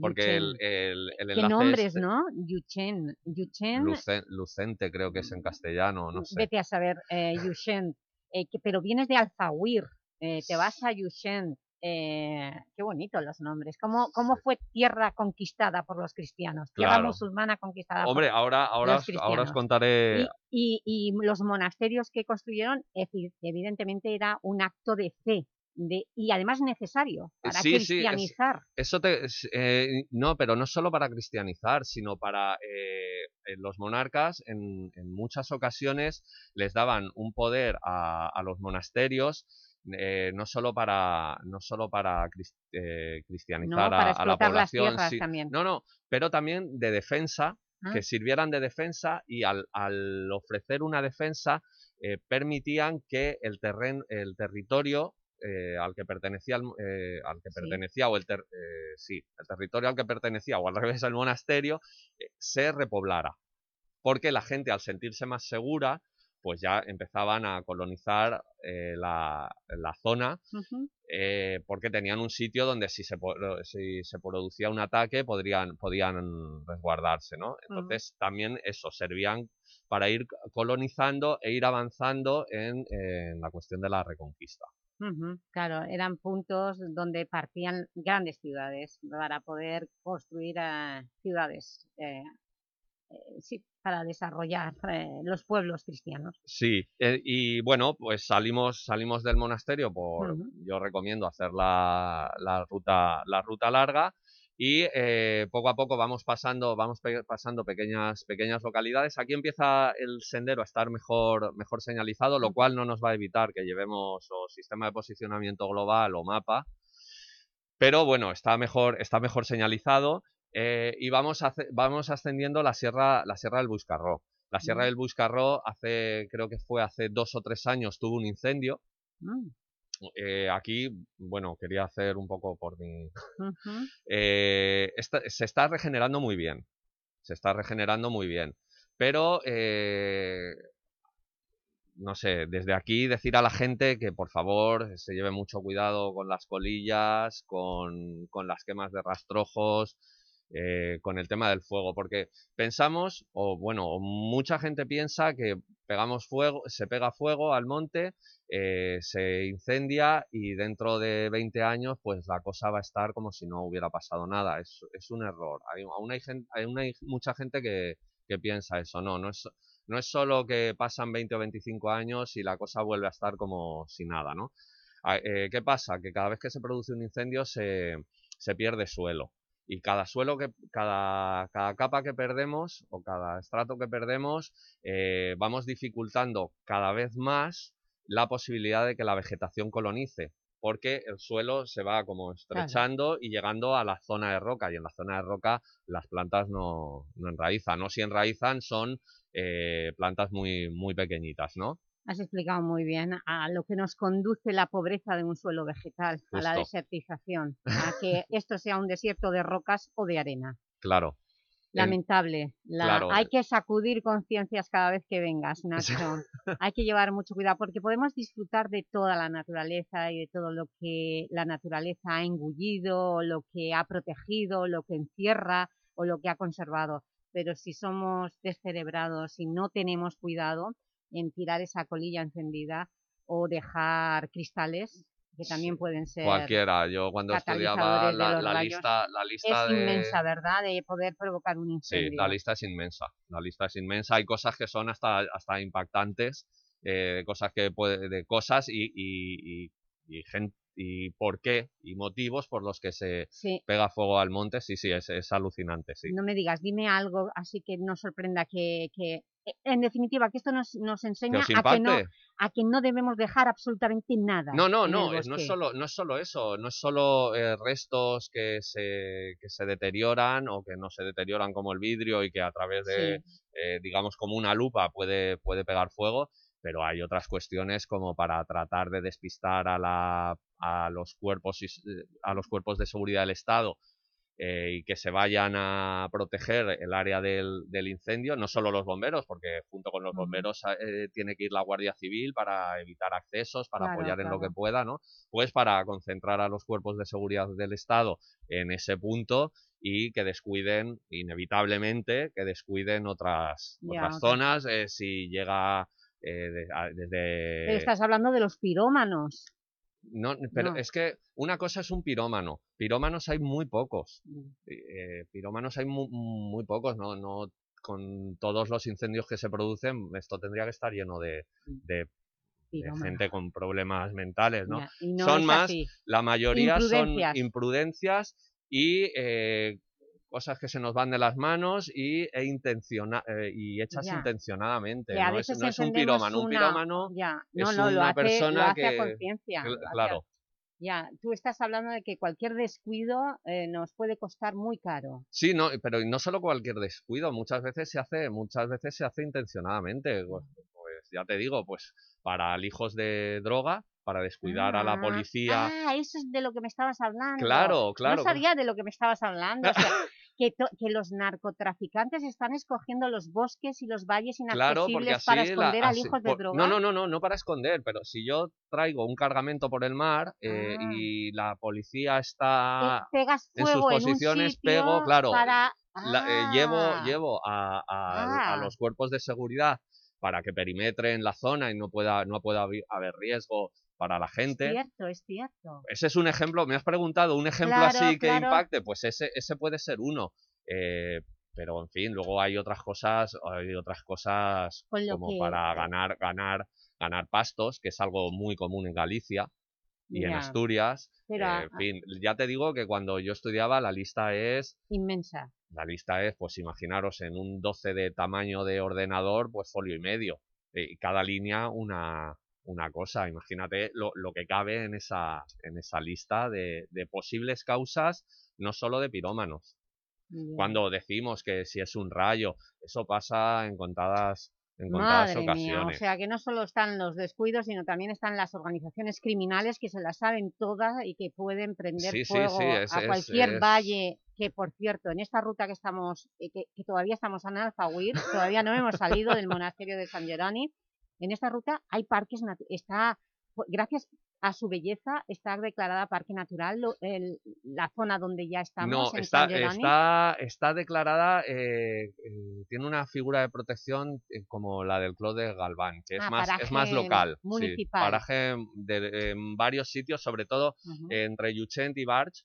porque el, el, el Qué enlace nombres, es ¿no? Yuchen. Yuchen, Luce- Lucente, creo que es en castellano, no sé. vete a saber, eh. Eh, que- pero vienes de Alfawir, eh, te vas a Yushen. Eh, qué bonitos los nombres. ¿Cómo, ¿Cómo fue tierra conquistada por los cristianos? Tierra Claro. musulmana conquistada por Hombre, ahora, ahora, los os, ahora os cristianos. contaré... Y, y- y los monasterios que construyeron, evi- evidentemente era un acto de fe de, y además necesario para Sí, sí, es- cristianizar. Eso te, es- eh, no, pero no solo para cristianizar, sino para eh, eh, los monarcas en, en muchas ocasiones les daban un poder a, a los monasterios eh, no solo para no solo para eh, cristianizar para a, a la población, sí. también. no, no, pero también de defensa, Ah. que sirvieran de defensa y al, al ofrecer una defensa eh, permitían que el terreno, el territorio eh, al que pertenecía el, eh, al que Sí. pertenecía o el ter- eh, sí, el territorio al que pertenecía o al revés el monasterio eh, se repoblara porque la gente al sentirse más segura pues ya empezaban a colonizar eh, la, la zona eh, porque tenían un sitio donde si se, si se producía un ataque podrían, podían resguardarse, ¿no? Entonces también eso, servían para ir colonizando e ir avanzando en, en la cuestión de la reconquista. Ujú, Claro, eran puntos donde partían grandes ciudades para poder construir eh, ciudades, eh, sí, para desarrollar eh, los pueblos cristianos. Sí, eh, y bueno, pues salimos, salimos del monasterio por, yo recomiendo hacer la, la ruta, la ruta larga y eh, poco a poco vamos pasando, vamos pe- pasando pequeñas, pequeñas localidades. Aquí empieza el sendero a estar mejor, mejor señalizado, lo cual no nos va a evitar que llevemos o sistema de posicionamiento global o mapa, pero bueno, está mejor, está mejor señalizado eh, y vamos, ace- vamos ascendiendo la sierra, la sierra del Buscarró. La sierra Mm. del Buscarró hace, creo que fue hace dos o tres años, tuvo un incendio. Mm, Eh, aquí, bueno, quería hacer un poco por mi... Eh, se está regenerando muy bien. Se está regenerando muy bien. Pero, eh, no sé, desde aquí decir a la gente que por favor se lleve mucho cuidado con las colillas, con, con las quemas de rastrojos, eh, con el tema del fuego, porque pensamos, o bueno, mucha gente piensa que pegamos fuego, se pega fuego al monte, eh, se incendia y dentro de 20 años pues la cosa va a estar como si no hubiera pasado nada. Es, un error. Hay, aún hay, gen- hay una- mucha gente que, que piensa eso. No, no es, no es solo que pasan 20 o 25 años y la cosa vuelve a estar como si nada, ¿no? Ah, eh, ¿Qué pasa? Que cada vez que se produce un incendio se, se pierde suelo. Y cada suelo que, cada, cada capa que perdemos o cada estrato que perdemos, eh, vamos dificultando cada vez más la posibilidad de que la vegetación colonice, porque el suelo se va como estrechando y llegando a la zona de roca, y en la zona de roca las plantas no, no enraizan, o si enraizan son eh, plantas muy, muy pequeñitas, ¿no? Has explicado muy bien a lo que nos conduce la pobreza de un suelo vegetal, a la desertización, a que esto sea un desierto de rocas o de arena. Claro. En- Lamentable. La- claro. Hay que sacudir conciencias cada vez que vengas, Nacho. Hay que llevar mucho cuidado porque podemos disfrutar de toda la naturaleza y de todo lo que la naturaleza ha engullido, lo que ha protegido, lo que encierra o lo que ha conservado. Pero si somos descerebrados y no tenemos cuidado en tirar esa colilla encendida o dejar cristales, que también pueden ser Cualquiera. Yo cuando estudiaba la, lista, la lista es de... inmensa, ¿verdad?, de poder provocar un Sí, incendio. la lista es inmensa. La lista es inmensa. Hay cosas que son hasta, hasta impactantes, eh, cosas que puede, de cosas y, y, y, y gen- y por qué y motivos por los que se Sí. pega fuego al monte. Sí, sí, es, es alucinante, sí. No me digas, dime algo así que nos sorprenda, que, que eh, en definitiva, que esto nos, nos enseña a que, no, a que no debemos dejar absolutamente nada. No, no, no, no es solo, no es solo eso, no es solo eh, restos que se, que se deterioran o que no se deterioran como el vidrio y que a través de, eh, digamos, como una lupa puede, puede pegar fuego, pero hay otras cuestiones como para tratar de despistar a, la, a, los, cuerpos, a los cuerpos de seguridad del Estado eh, y que se vayan a proteger el área del, del, incendio, no solo los bomberos, porque junto con los bomberos eh, tiene que ir la Guardia Civil para evitar accesos, para Claro, apoyar en lo que pueda, ¿no? Pues para concentrar a los cuerpos de seguridad del Estado en ese punto y que descuiden, inevitablemente, que descuiden otras, Ya, otras otras. zonas eh, si llega eh, de- a- desde... Pero estás hablando de los pirómanos. No, pero No. es que una cosa es un pirómano. Pirómanos hay muy pocos. Mm. Eh, pirómanos hay mu- muy, pocos. No, no, con todos los incendios que se producen, esto tendría que estar lleno de, de- de gente con problemas mentales, ¿no? No son más, así. la mayoría Imprudencias. son imprudencias y eh, cosas que se nos van de las manos y, e intenciona- eh, y hechas Ya. intencionadamente. No es, no es un pirómano. Un una- pirómano ya, no, es no, una hace, lo persona hace que... conciencia. cl- lo hace a- Claro. Ya, tú estás hablando de que cualquier descuido eh, nos puede costar muy caro. Sí, no, pero no solo cualquier descuido, muchas veces se hace, muchas veces se hace intencionadamente. Pues, pues ya te digo, pues para lijos de droga, para descuidar a la Ah, policía. Ah, eso es de lo que me estabas hablando. Claro, claro, No sabía de lo que me estabas hablando. O sea, que, que los narcotraficantes están escogiendo los bosques y los valles inaccesibles para la- esconder a así- hijos de droga. No, no, no, no, no para esconder, pero si yo traigo un cargamento por el mar eh, Ah. y la policía está Pe- pegas en sus fuego en un posiciones, sitio pego, claro, para... la- eh, llevo, Ah. llevo a, a- a Ah. los cuerpos de seguridad para que perimetren la zona y no pueda, no pueda haber riesgo para la Es gente. cierto, es cierto. Ese es un ejemplo, me has preguntado, un ejemplo Claro, así que claro. impacte, pues ese, ese puede ser uno. Eh, pero en fin, luego hay otras cosas, hay otras cosas como que- para ganar, ganar, ganar pastos, que es algo muy común en Galicia y en. Asturias. Pero Eh, en fin, ya te digo que cuando yo estudiaba la lista es Inmensa. la lista es, pues imaginaros, en un 12 de tamaño de ordenador, pues folio y medio. Eh, Y cada línea una, una cosa. Imagínate lo, lo que cabe en esa, en esa lista de, de posibles causas, no solo de pirómanos. Cuando decimos que si es un rayo, eso pasa en contadas, en contadas Madre mía, o ocasiones. sea que no solo están los descuidos, sino también están las organizaciones criminales que se las saben todas y que pueden prender Sí, fuego sí, es- a cualquier es- valle, que por cierto, en esta ruta que estamos, eh, que, que todavía estamos en Alfahuir, todavía no hemos salido del monasterio de San Geroni, en esta ruta hay parques, está, gracias a su belleza, está declarada parque natural lo- el- la zona donde ya estamos, No, está, está, está declarada, eh, eh, tiene una figura de protección eh, como la del Clos de Galván, que es, Ah, más, es más local. sí, municipal. paraje de, en varios sitios, sobre todo entre Yuchent y Barch,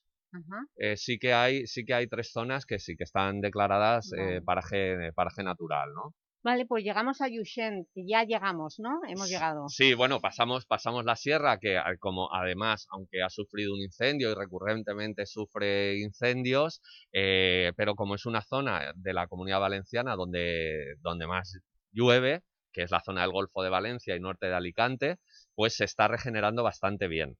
eh, sí, que hay, sí que hay tres zonas que sí que están declaradas eh, Vale. paraje, paraje natural, ¿no? Vale, pues llegamos a Yushent, que ya llegamos, ¿no? Hemos llegado. Sí, bueno, pasamos, pasamos la sierra, que como además, aunque ha sufrido un incendio y recurrentemente sufre incendios, eh, pero como es una zona de la Comunidad Valenciana donde, donde más llueve, que es la zona del Golfo de Valencia y norte de Alicante, pues se está regenerando bastante bien.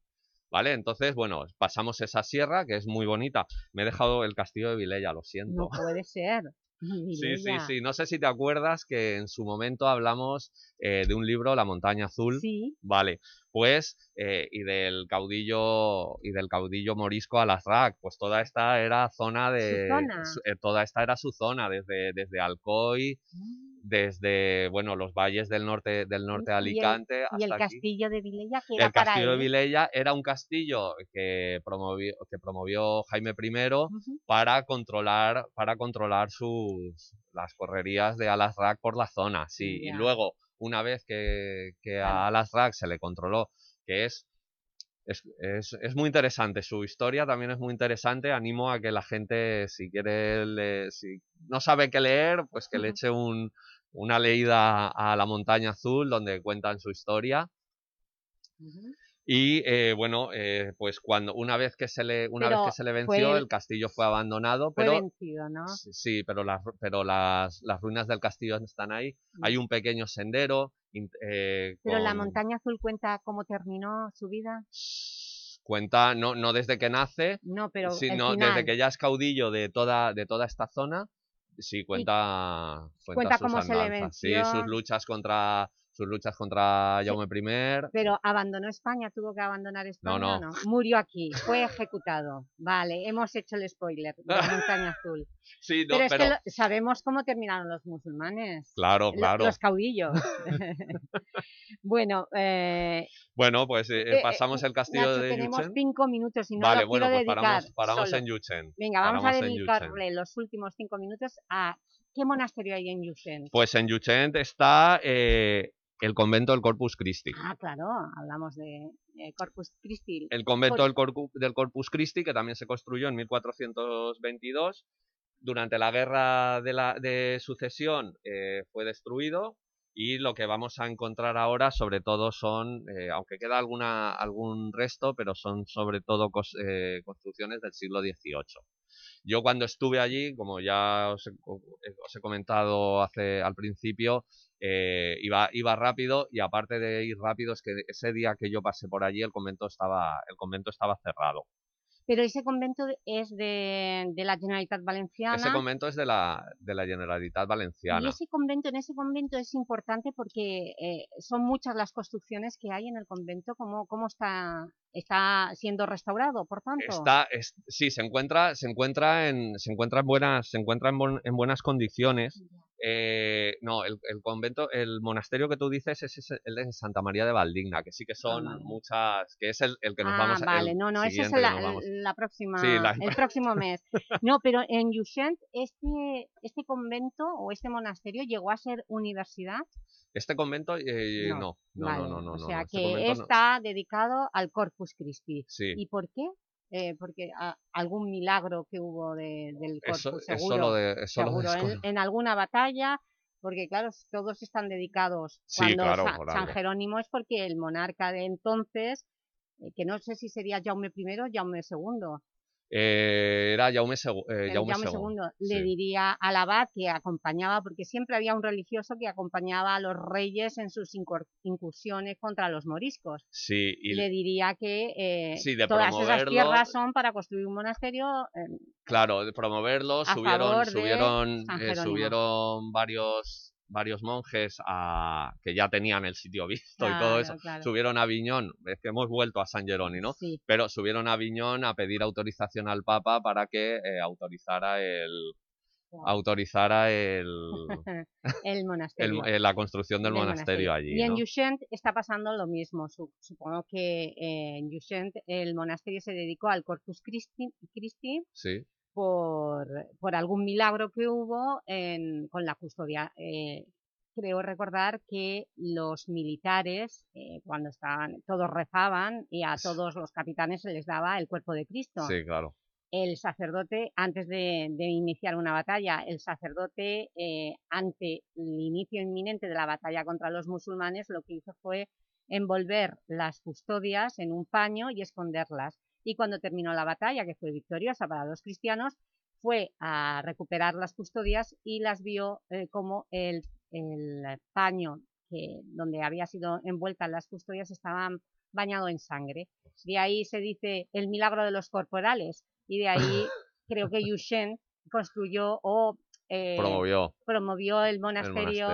¿Vale? Entonces, bueno, pasamos esa sierra, que es muy bonita. Me he dejado el castillo de Vilella, lo siento. No puede ser. Sí, sí, Mireia. sí. No sé si te acuerdas que en su momento hablamos eh, de un libro, La montaña azul. Sí. Vale, pues, eh, y del caudillo y del caudillo morisco Alasrac, pues toda esta era zona de... zona. su- eh, toda esta era su zona, desde, desde Alcoy, desde, bueno, los valles del norte, del norte de Mm. Y el- Alicante Y el, hasta aquí. castillo de Vilella, que era El para castillo de. Vilella era un castillo que promovió, que promovió Jaime I para controlar, para controlar sus, las correrías de Alasrac por la zona, sí. Y luego, una vez que, que a Alasrac se le controló, que es, es, es, es muy interesante, su historia también es muy interesante, animo a que la gente, si quiere, le- si no sabe qué leer, pues que le eche un, una leída a La montaña azul, donde cuentan su historia. Y eh, bueno, eh, pues cuando una vez que se le una Pero vez que se le venció, el- el castillo fue abandonado, Fue pero vencido, ¿no? sí, pero las pero las, las ruinas del castillo están ahí. Hay un pequeño sendero eh, Pero la montaña azul cuenta cómo terminó su vida. cuenta no no desde que nace, No, pero sino desde que ya es caudillo de toda de toda esta zona Sí, cuenta, cuenta, cuenta sus cómo se le andanzas. Sí, sus luchas contra sus luchas contra Jaume I. Pero abandonó España, tuvo que abandonar España, no. ¿no? Murió aquí, fue ejecutado. Vale, hemos hecho el spoiler de la montaña azul. Sí, no, pero es pero- que lo- sabemos cómo terminaron los musulmanes. Claro, claro. Los caudillos. bueno, eh, Bueno, pues eh, eh, pasamos el castillo Nacho, de tenemos Yuchen. cinco minutos y no vale, lo bueno, quiero pues dedicar paramos, paramos solo. en Yuchen. Venga, vamos a dedicarle los últimos cinco minutos a ¿qué monasterio hay en Yuchen? Pues en Yuchen está eh, el convento del Corpus Christi. Ah, claro, hablamos de eh, Corpus Christi. El convento del, Corcu- del Corpus Christi, que también se construyó en 1422. Durante la guerra de, la, de sucesión eh, fue destruido y lo que vamos a encontrar ahora sobre todo son, eh, aunque queda alguna, algún resto, pero son sobre todo cos- eh, construcciones del siglo XVIII. Yo cuando estuve allí, como ya os he, os he comentado hace, al principio, eh, iba, iba rápido y aparte de ir rápido es que ese día que yo pasé por allí el convento estaba, el convento estaba cerrado. Pero ese convento es de, de la Generalitat Valenciana. Ese convento es de la, de la Generalitat Y Valenciana. ese convento, en ese convento es importante porque eh, son muchas las construcciones que hay en el convento. ¿Cómo, cómo está, está siendo restaurado, por tanto? Está, es- sí, se encuentra, se encuentra en, se encuentra en buenas, se encuentra en, buen- en buenas condiciones. Eh, no, el, el convento, el monasterio que tú dices es ese- el de Santa María de Valdigna, que sí que son vale. muchas, que es el, el que nos ah, vamos a vale, no, no, ese es la, la próxima, Sí, la- el próximo mes. No, pero en Yushent, este, este convento o este monasterio llegó a ser universidad. Este convento, eh, no, no, no, vale, no, no, O sea, este que está dedicado al Corpus Christi. Sí. ¿Y por qué? Eh, porque ah, algún milagro que hubo de- del Corpus, eso seguro. de- eso seguro. En, alguna batalla, porque claro, todos están dedicados. Sí, Cuando claro, Sa- San. Jerónimo es porque el monarca de entonces, eh, que no sé si sería Jaume I o Jaume II, Eh, era Jaume, Segu- eh, Jaume Jaume II. II, le sí. diría al abad que acompañaba, porque siempre había un religioso que acompañaba a los reyes en sus incur- incursiones contra los moriscos. Sí, y Le diría que eh, Sí, de todas esas tierras son para construir un monasterio eh, Claro, de promoverlo, subieron, subieron, eh, subieron varios, varios monjes a, que ya tenían el sitio visto y todo eso. claro. Subieron a Aviñón, es que hemos vuelto a San Jerónimo, ¿no? Sí. Pero subieron a Aviñón a pedir autorización al Papa para que eh, autorizara el autorizara el, el monasterio. eh, la construcción del, del monasterio, allí. Y en ¿no? Yushent está pasando lo mismo. Su- Supongo que eh, en Yushent el monasterio se dedicó al Corpus Christi, Christi Sí, por, por algún milagro que hubo en- con la custodia. Eh, creo recordar que los militares, eh, cuando estaban, todos rezaban y a todos los capitanes se les daba el cuerpo de Cristo. sí, claro. El sacerdote, antes de, de iniciar una batalla, el sacerdote, eh, ante el inicio inminente de la batalla contra los musulmanes, lo que hizo fue envolver las custodias en un paño y esconderlas. Y cuando terminó la batalla, que fue victoriosa para los cristianos, fue a recuperar las custodias y las vio eh, como el, el paño que, donde había sido envueltas las custodias estaba bañado en sangre. De ahí se dice el milagro de los corporales y de ahí creo que Yushen construyó o eh, Promovió promovió el el monasterio,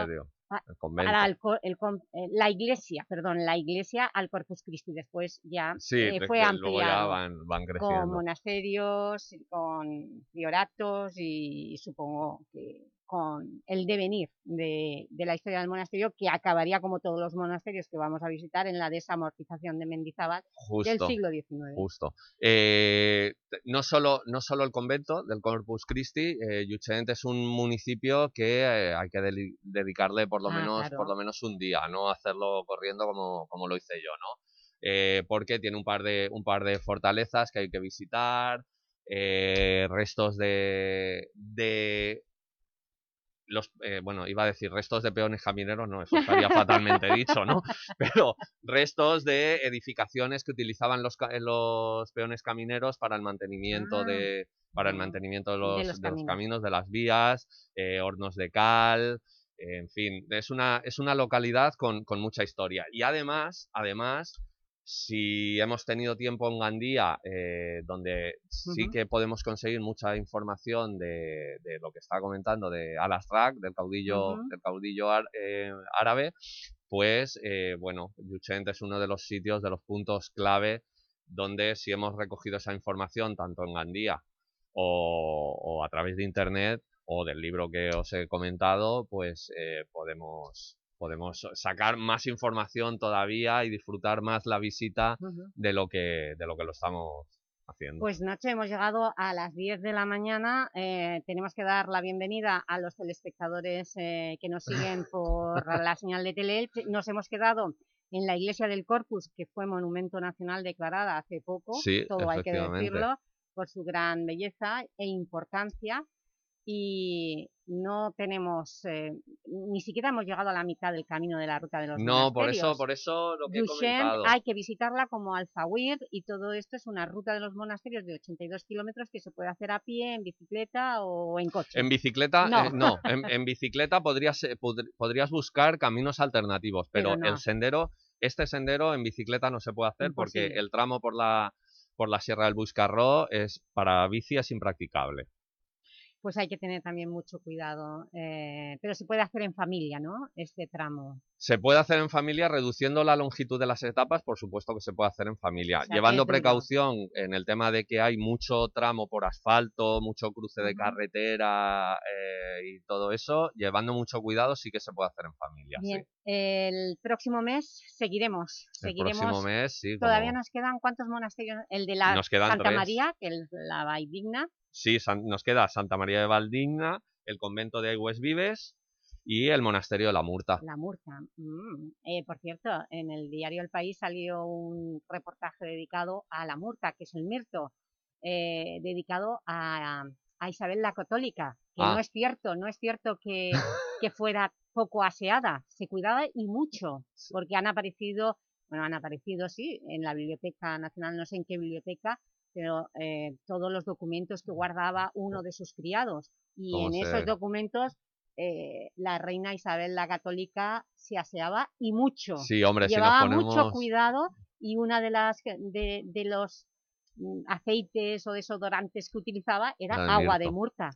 el convento. el el eh, la iglesia, perdón, la iglesia al Corpus Christi. Después ya Sí, eh, fue van, van con monasterios, con prioratos y supongo que con el devenir de, de la historia del monasterio que acabaría como todos los monasterios que vamos a visitar en la desamortización de Mendizábal del siglo XIX. Justo. Eh, no, solo, no solo el convento del Corpus Christi, eh, es un municipio que eh, hay que dedicarle por lo, Ah, menos, claro. por lo menos un día, no hacerlo corriendo como, como lo hice yo, ¿no? Eh, porque tiene un par, de, un par de fortalezas que hay que visitar, restos de, de los, eh, bueno, iba a decir restos de peones camineros, no, eso estaría fatalmente dicho, ¿no? Pero restos de edificaciones que utilizaban los, eh, los peones camineros para el mantenimiento Ah, de para el mantenimiento de de los, los de los caminos. de las vías, eh, hornos de cal, en fin, es una, es una localidad con, con mucha historia. Y además, además Si hemos tenido tiempo en Gandía, eh, donde sí que podemos conseguir mucha información de, de lo que estaba comentando de Al-Azraq, del caudillo, del caudillo ar- eh, árabe, pues eh, bueno, Yuchent es uno de los sitios, de los puntos clave donde si hemos recogido esa información tanto en Gandía o, o a través de internet o del libro que os he comentado, pues eh, podemos, podemos sacar más información todavía y disfrutar más la visita de lo que, de lo, que lo estamos haciendo. Pues Nacho, hemos llegado a las 10 de la mañana. eh, tenemos que dar la bienvenida a los telespectadores eh, que nos siguen por la señal de Teleelch. Nos hemos quedado en la iglesia del Corpus, que fue Monumento Nacional declarada hace poco, Sí, todo hay que decirlo, por su gran belleza e importancia. Y no tenemos, eh, ni siquiera hemos llegado a la mitad del camino de la ruta de los no, por eso, por eso lo que he Duchem comentado. hay que visitarla como Alfawir y todo esto es una ruta de los monasterios de 82 kilómetros que se puede hacer a pie, en bicicleta o en coche. En bicicleta, No. eh, no, en, en bicicleta podrías, eh, pod- podrías buscar caminos alternativos, pero, Pero no. el sendero, este sendero en bicicleta no se puede hacer porque el tramo por la, por la Sierra del Buscarró es, para bici es impracticable. Pues hay que tener también mucho cuidado, eh, pero se puede hacer en familia, ¿no? Este tramo. Se puede hacer en familia reduciendo la longitud de las etapas, por supuesto que se puede hacer en familia, O sea, que llevando precaución en el tema de que hay mucho tramo por asfalto, mucho cruce de carretera eh, y todo eso, llevando mucho cuidado sí que se puede hacer en familia. sí. Bien, el próximo mes seguiremos. El seguiremos. próximo mes, sí. Todavía como- nos quedan cuántos monasterios. El de la Nos Santa tres. María, que es la Vaidigna, Sí, nos queda Santa María de Valdigna, el convento de Aigües Vives y el monasterio de la Murta. La Murta. mm. Eh, por cierto, en el diario El País salió un reportaje dedicado a la Murta, que es el Mirto, eh, dedicado a, a Isabel la Católica, que Ah. no es cierto, no es cierto que, que fuera poco aseada, se cuidaba y mucho, porque han aparecido, bueno, han aparecido, sí, en la Biblioteca Nacional, no sé en qué biblioteca, pero eh, todos los documentos que guardaba uno de sus criados, y ¿Cómo en se- esos documentos eh, la reina Isabel la Católica se aseaba y mucho. Sí, hombre, si nos Llevaba mucho cuidado y una de las de, de los mm, aceites o desodorantes que utilizaba era el agua de murta.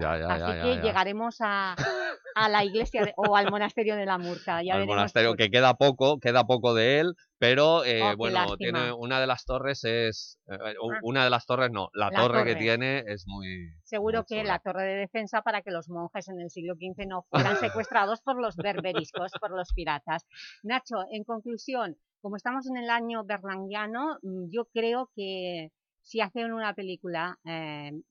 Ya, ya, Así ya, que llegaremos a, a la iglesia de- o al monasterio de la Murta. Ya Al monasterio, por- que queda poco, queda poco de él, pero eh, Oh, bueno, lástima. tiene una de las torres es... eh, u- Ah. Una de las torres no, la, La torre, que tiene es muy... Seguro muy que la torre de defensa para que los monjes en el siglo XV no fueran secuestrados por los berberiscos, por los piratas. Nacho, en conclusión, como estamos en el año berlanguiano, mm, yo creo que si hacen una película eh, el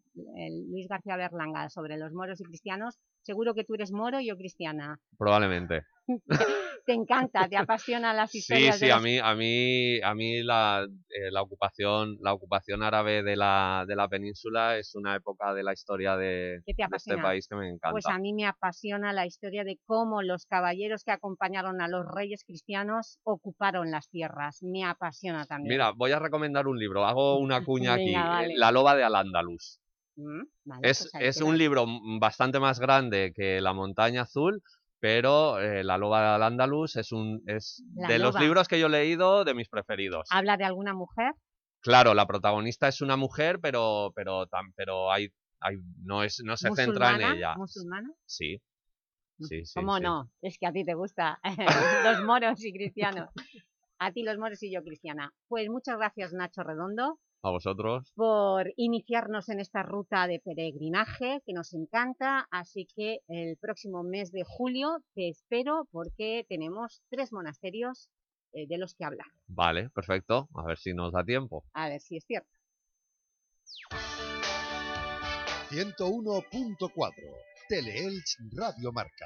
Luis García Berlanga sobre los moros y cristianos, seguro que tú eres moro y yo cristiana. Probablemente. Te encanta, te apasiona las Sí, historias de sí, a mí, a mí, a mí la, eh, la ocupación, la ocupación árabe de la, de la península es una época de la historia de, ¿Qué te de este país que me encanta. Pues a mí me apasiona la historia de cómo los caballeros que acompañaron a los reyes cristianos ocuparon las tierras. Me apasiona también. Mira, voy a recomendar un libro, hago una cuña aquí, Venga, vale. La loba de Al-Ándalus. Mm, vale, Es, pues es queda. un libro mm, bastante más grande que La montaña azul, pero eh, La loba de Al-Ándalus es, un, es La de los libros que yo he leído de mis preferidos. ¿Habla de alguna mujer? Claro, la protagonista es una mujer, pero, pero, pero hay, hay, no, es, no se centra en ella. ¿Musulmana? Sí. Sí, sí, ¿Cómo sí. no? Es que a ti te gusta los moros y cristianos. A ti los moros y yo cristiana. Pues muchas gracias Nacho Redondo A vosotros. por iniciarnos en esta ruta de peregrinaje que nos encanta, así que el próximo mes de julio te espero porque tenemos tres monasterios eh, de los que hablar. Vale, perfecto. A ver si nos da tiempo. A ver si es cierto. 101.4 Teleelch Radio Marca.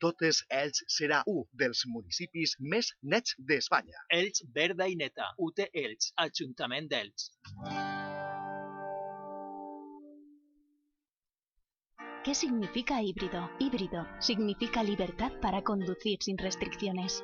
totes Elx serà un dels municipis més nets d'Espanya. Elx verda i neta. UT Elx, Ajuntament d'Elx. ¿Qué significa híbrido? Híbrido significa libertad para conducir sin restricciones.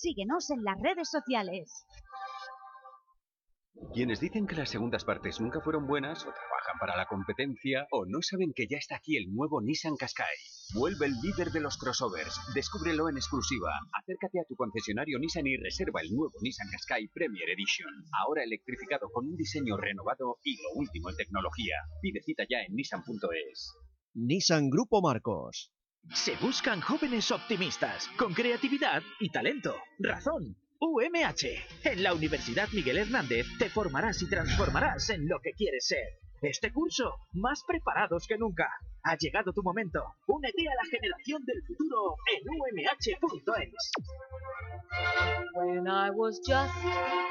Síguenos en las redes sociales. Quienes dicen que las segundas partes nunca fueron buenas, o trabajan para la competencia, o no saben que ya está aquí el nuevo Nissan Qashqai. Vuelve el líder de los crossovers. Descúbrelo en exclusiva. Acércate a tu concesionario Nissan y reserva el nuevo Nissan Qashqai Premier Edition. Ahora electrificado con un diseño renovado y lo último en tecnología. Pide cita ya en nissan.es. Nissan Grupo Marcos. Se buscan jóvenes optimistas, con creatividad y talento. Razón. UMH. En la Universidad Miguel Hernández te formarás y transformarás en lo que quieres ser. Este curso, más preparados que nunca. Ha llegado tu momento. Únete a la generación del futuro en umh.es. When I was just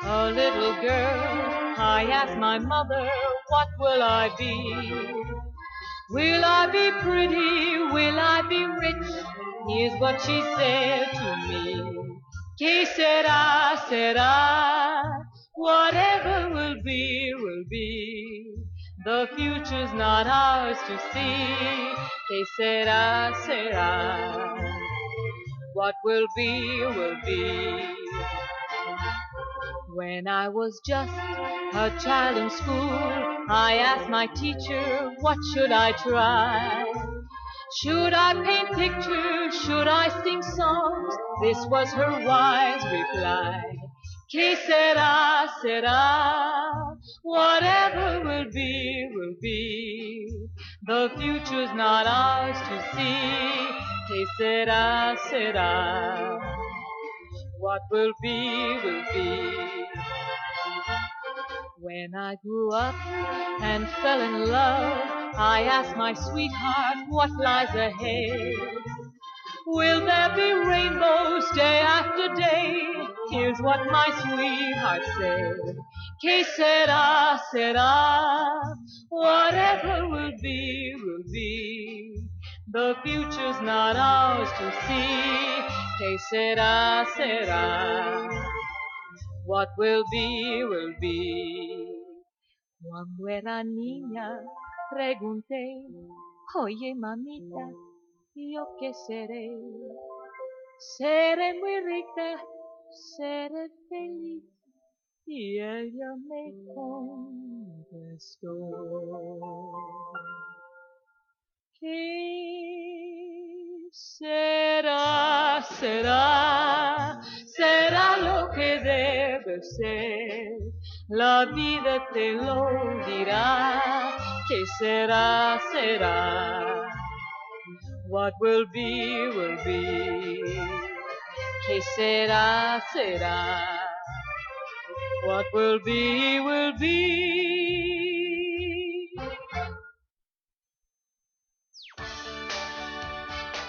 a little girl, I asked my mother, what will I be? Will I be pretty? Will I be rich? Here's what she said to me. Que será, será, whatever will be, will be. The future's not ours to see. Que será, será, what will be, will be. When I was just a child in school, I asked my teacher, what should I try? Should I paint pictures? Should I sing songs? This was her wise reply. Que será, será, whatever will be, will be. The future's not ours to see. Que será, será, what will be, will be. When I grew up and fell in love, I asked my sweetheart what lies ahead. Will there be rainbows day after day? Here's what my sweetheart said. Que será, será, whatever will be, will be. The future's not ours to see. Que será, será, what will be, will be. Cuando era niña, pregunté, oye mamita, ¿yo qué seré? Seré muy rica, seré feliz. Y ella me contestó que será, será, será lo que debe ser. La vida te lo dirá, que será, será. What will be, will be. Que será, será. What will be, will be.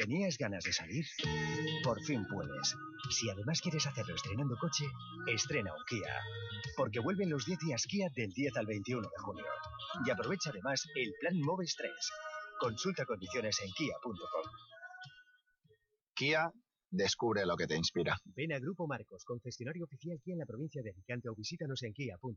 ¿Tenías ganas de salir? Por fin puedes. Si además quieres hacerlo estrenando coche, estrena un Kia. Porque vuelven los 10 días Kia del 10 al 21 de junio. Y aprovecha además el plan Moves 3. Consulta condiciones en kia.com. Kia, descubre lo que te inspira. Ven a Grupo Marcos, concesionario oficial Kia en la provincia de Alicante o visítanos en kia.com.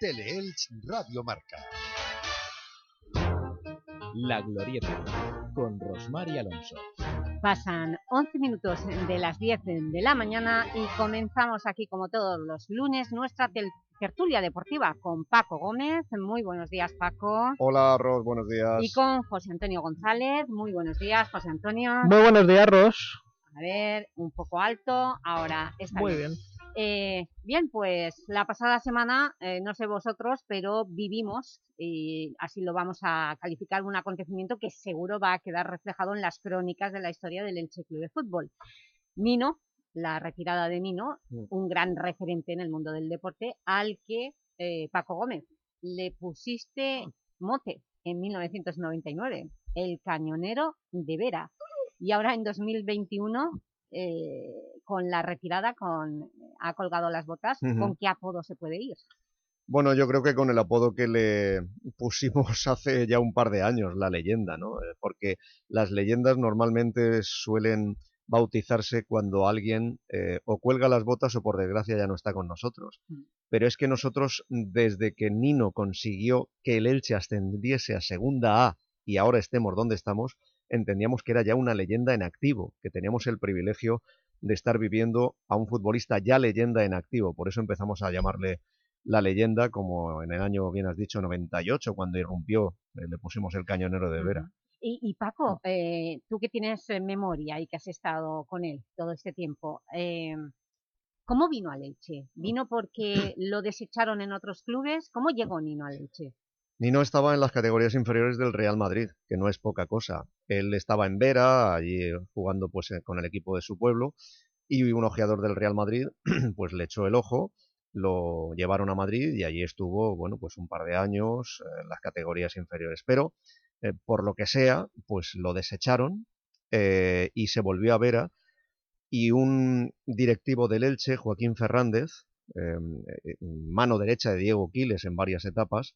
Teleelch Radio Marca. La Glorieta, con Rosmar y Alonso. Pasan 11 minutos de las 10 de la mañana y comenzamos aquí, como todos los lunes, nuestra tertulia deportiva con Paco Gómez. Muy buenos días, Paco. Hola, Ros, buenos días. Y con José Antonio González. Muy buenos días, José Antonio. Muy buenos días, Ros. A ver, un poco alto, ahora está Muy bien. Eh, bien, pues la pasada semana, eh, no sé vosotros, pero vivimos, y así lo vamos a calificar, un acontecimiento que seguro va a quedar reflejado en las crónicas de la historia del Elche Club de Fútbol. Nino, la retirada de Nino, Mm. un gran referente en el mundo del deporte, al que eh, Paco Gómez le pusiste mote en 1999, el cañonero de Vera. Y ahora en 2021 eh, con la retirada, con ha colgado las botas. ¿con qué apodo se puede ir? Bueno, yo creo que con el apodo que le pusimos hace ya un par de años, la leyenda, ¿no? Eh, Porque las leyendas normalmente suelen bautizarse cuando alguien eh, o cuelga las botas o por desgracia ya no está con nosotros. Pero es que nosotros, desde que Nino consiguió que el Elche ascendiese a Segunda A y ahora estemos donde estamos, entendíamos que era ya una leyenda en activo, que teníamos el privilegio de estar viviendo a un futbolista ya leyenda en activo. Por eso empezamos a llamarle la leyenda, como en el año, bien has dicho, 98, cuando irrumpió, eh, le pusimos el cañonero de Vera. Y, y Paco, eh, tú que tienes eh, memoria y que has estado con él todo este tiempo, eh, ¿cómo vino al Elche? ¿Vino porque lo desecharon en otros clubes? ¿Cómo llegó Nino al Elche? Nino estaba en las categorías inferiores del Real Madrid, que no es poca cosa. Él estaba en Vera, allí jugando pues eh, con el equipo de su pueblo, y un ojeador del Real Madrid pues le echó el ojo, lo llevaron a Madrid y allí estuvo, bueno, pues un par de años eh, en las categorías inferiores. Pero, eh, por lo que sea, pues lo desecharon eh, y se volvió a Vera y un directivo del Elche, Joaquín Fernández, eh, mano derecha de Diego Quiles en varias etapas,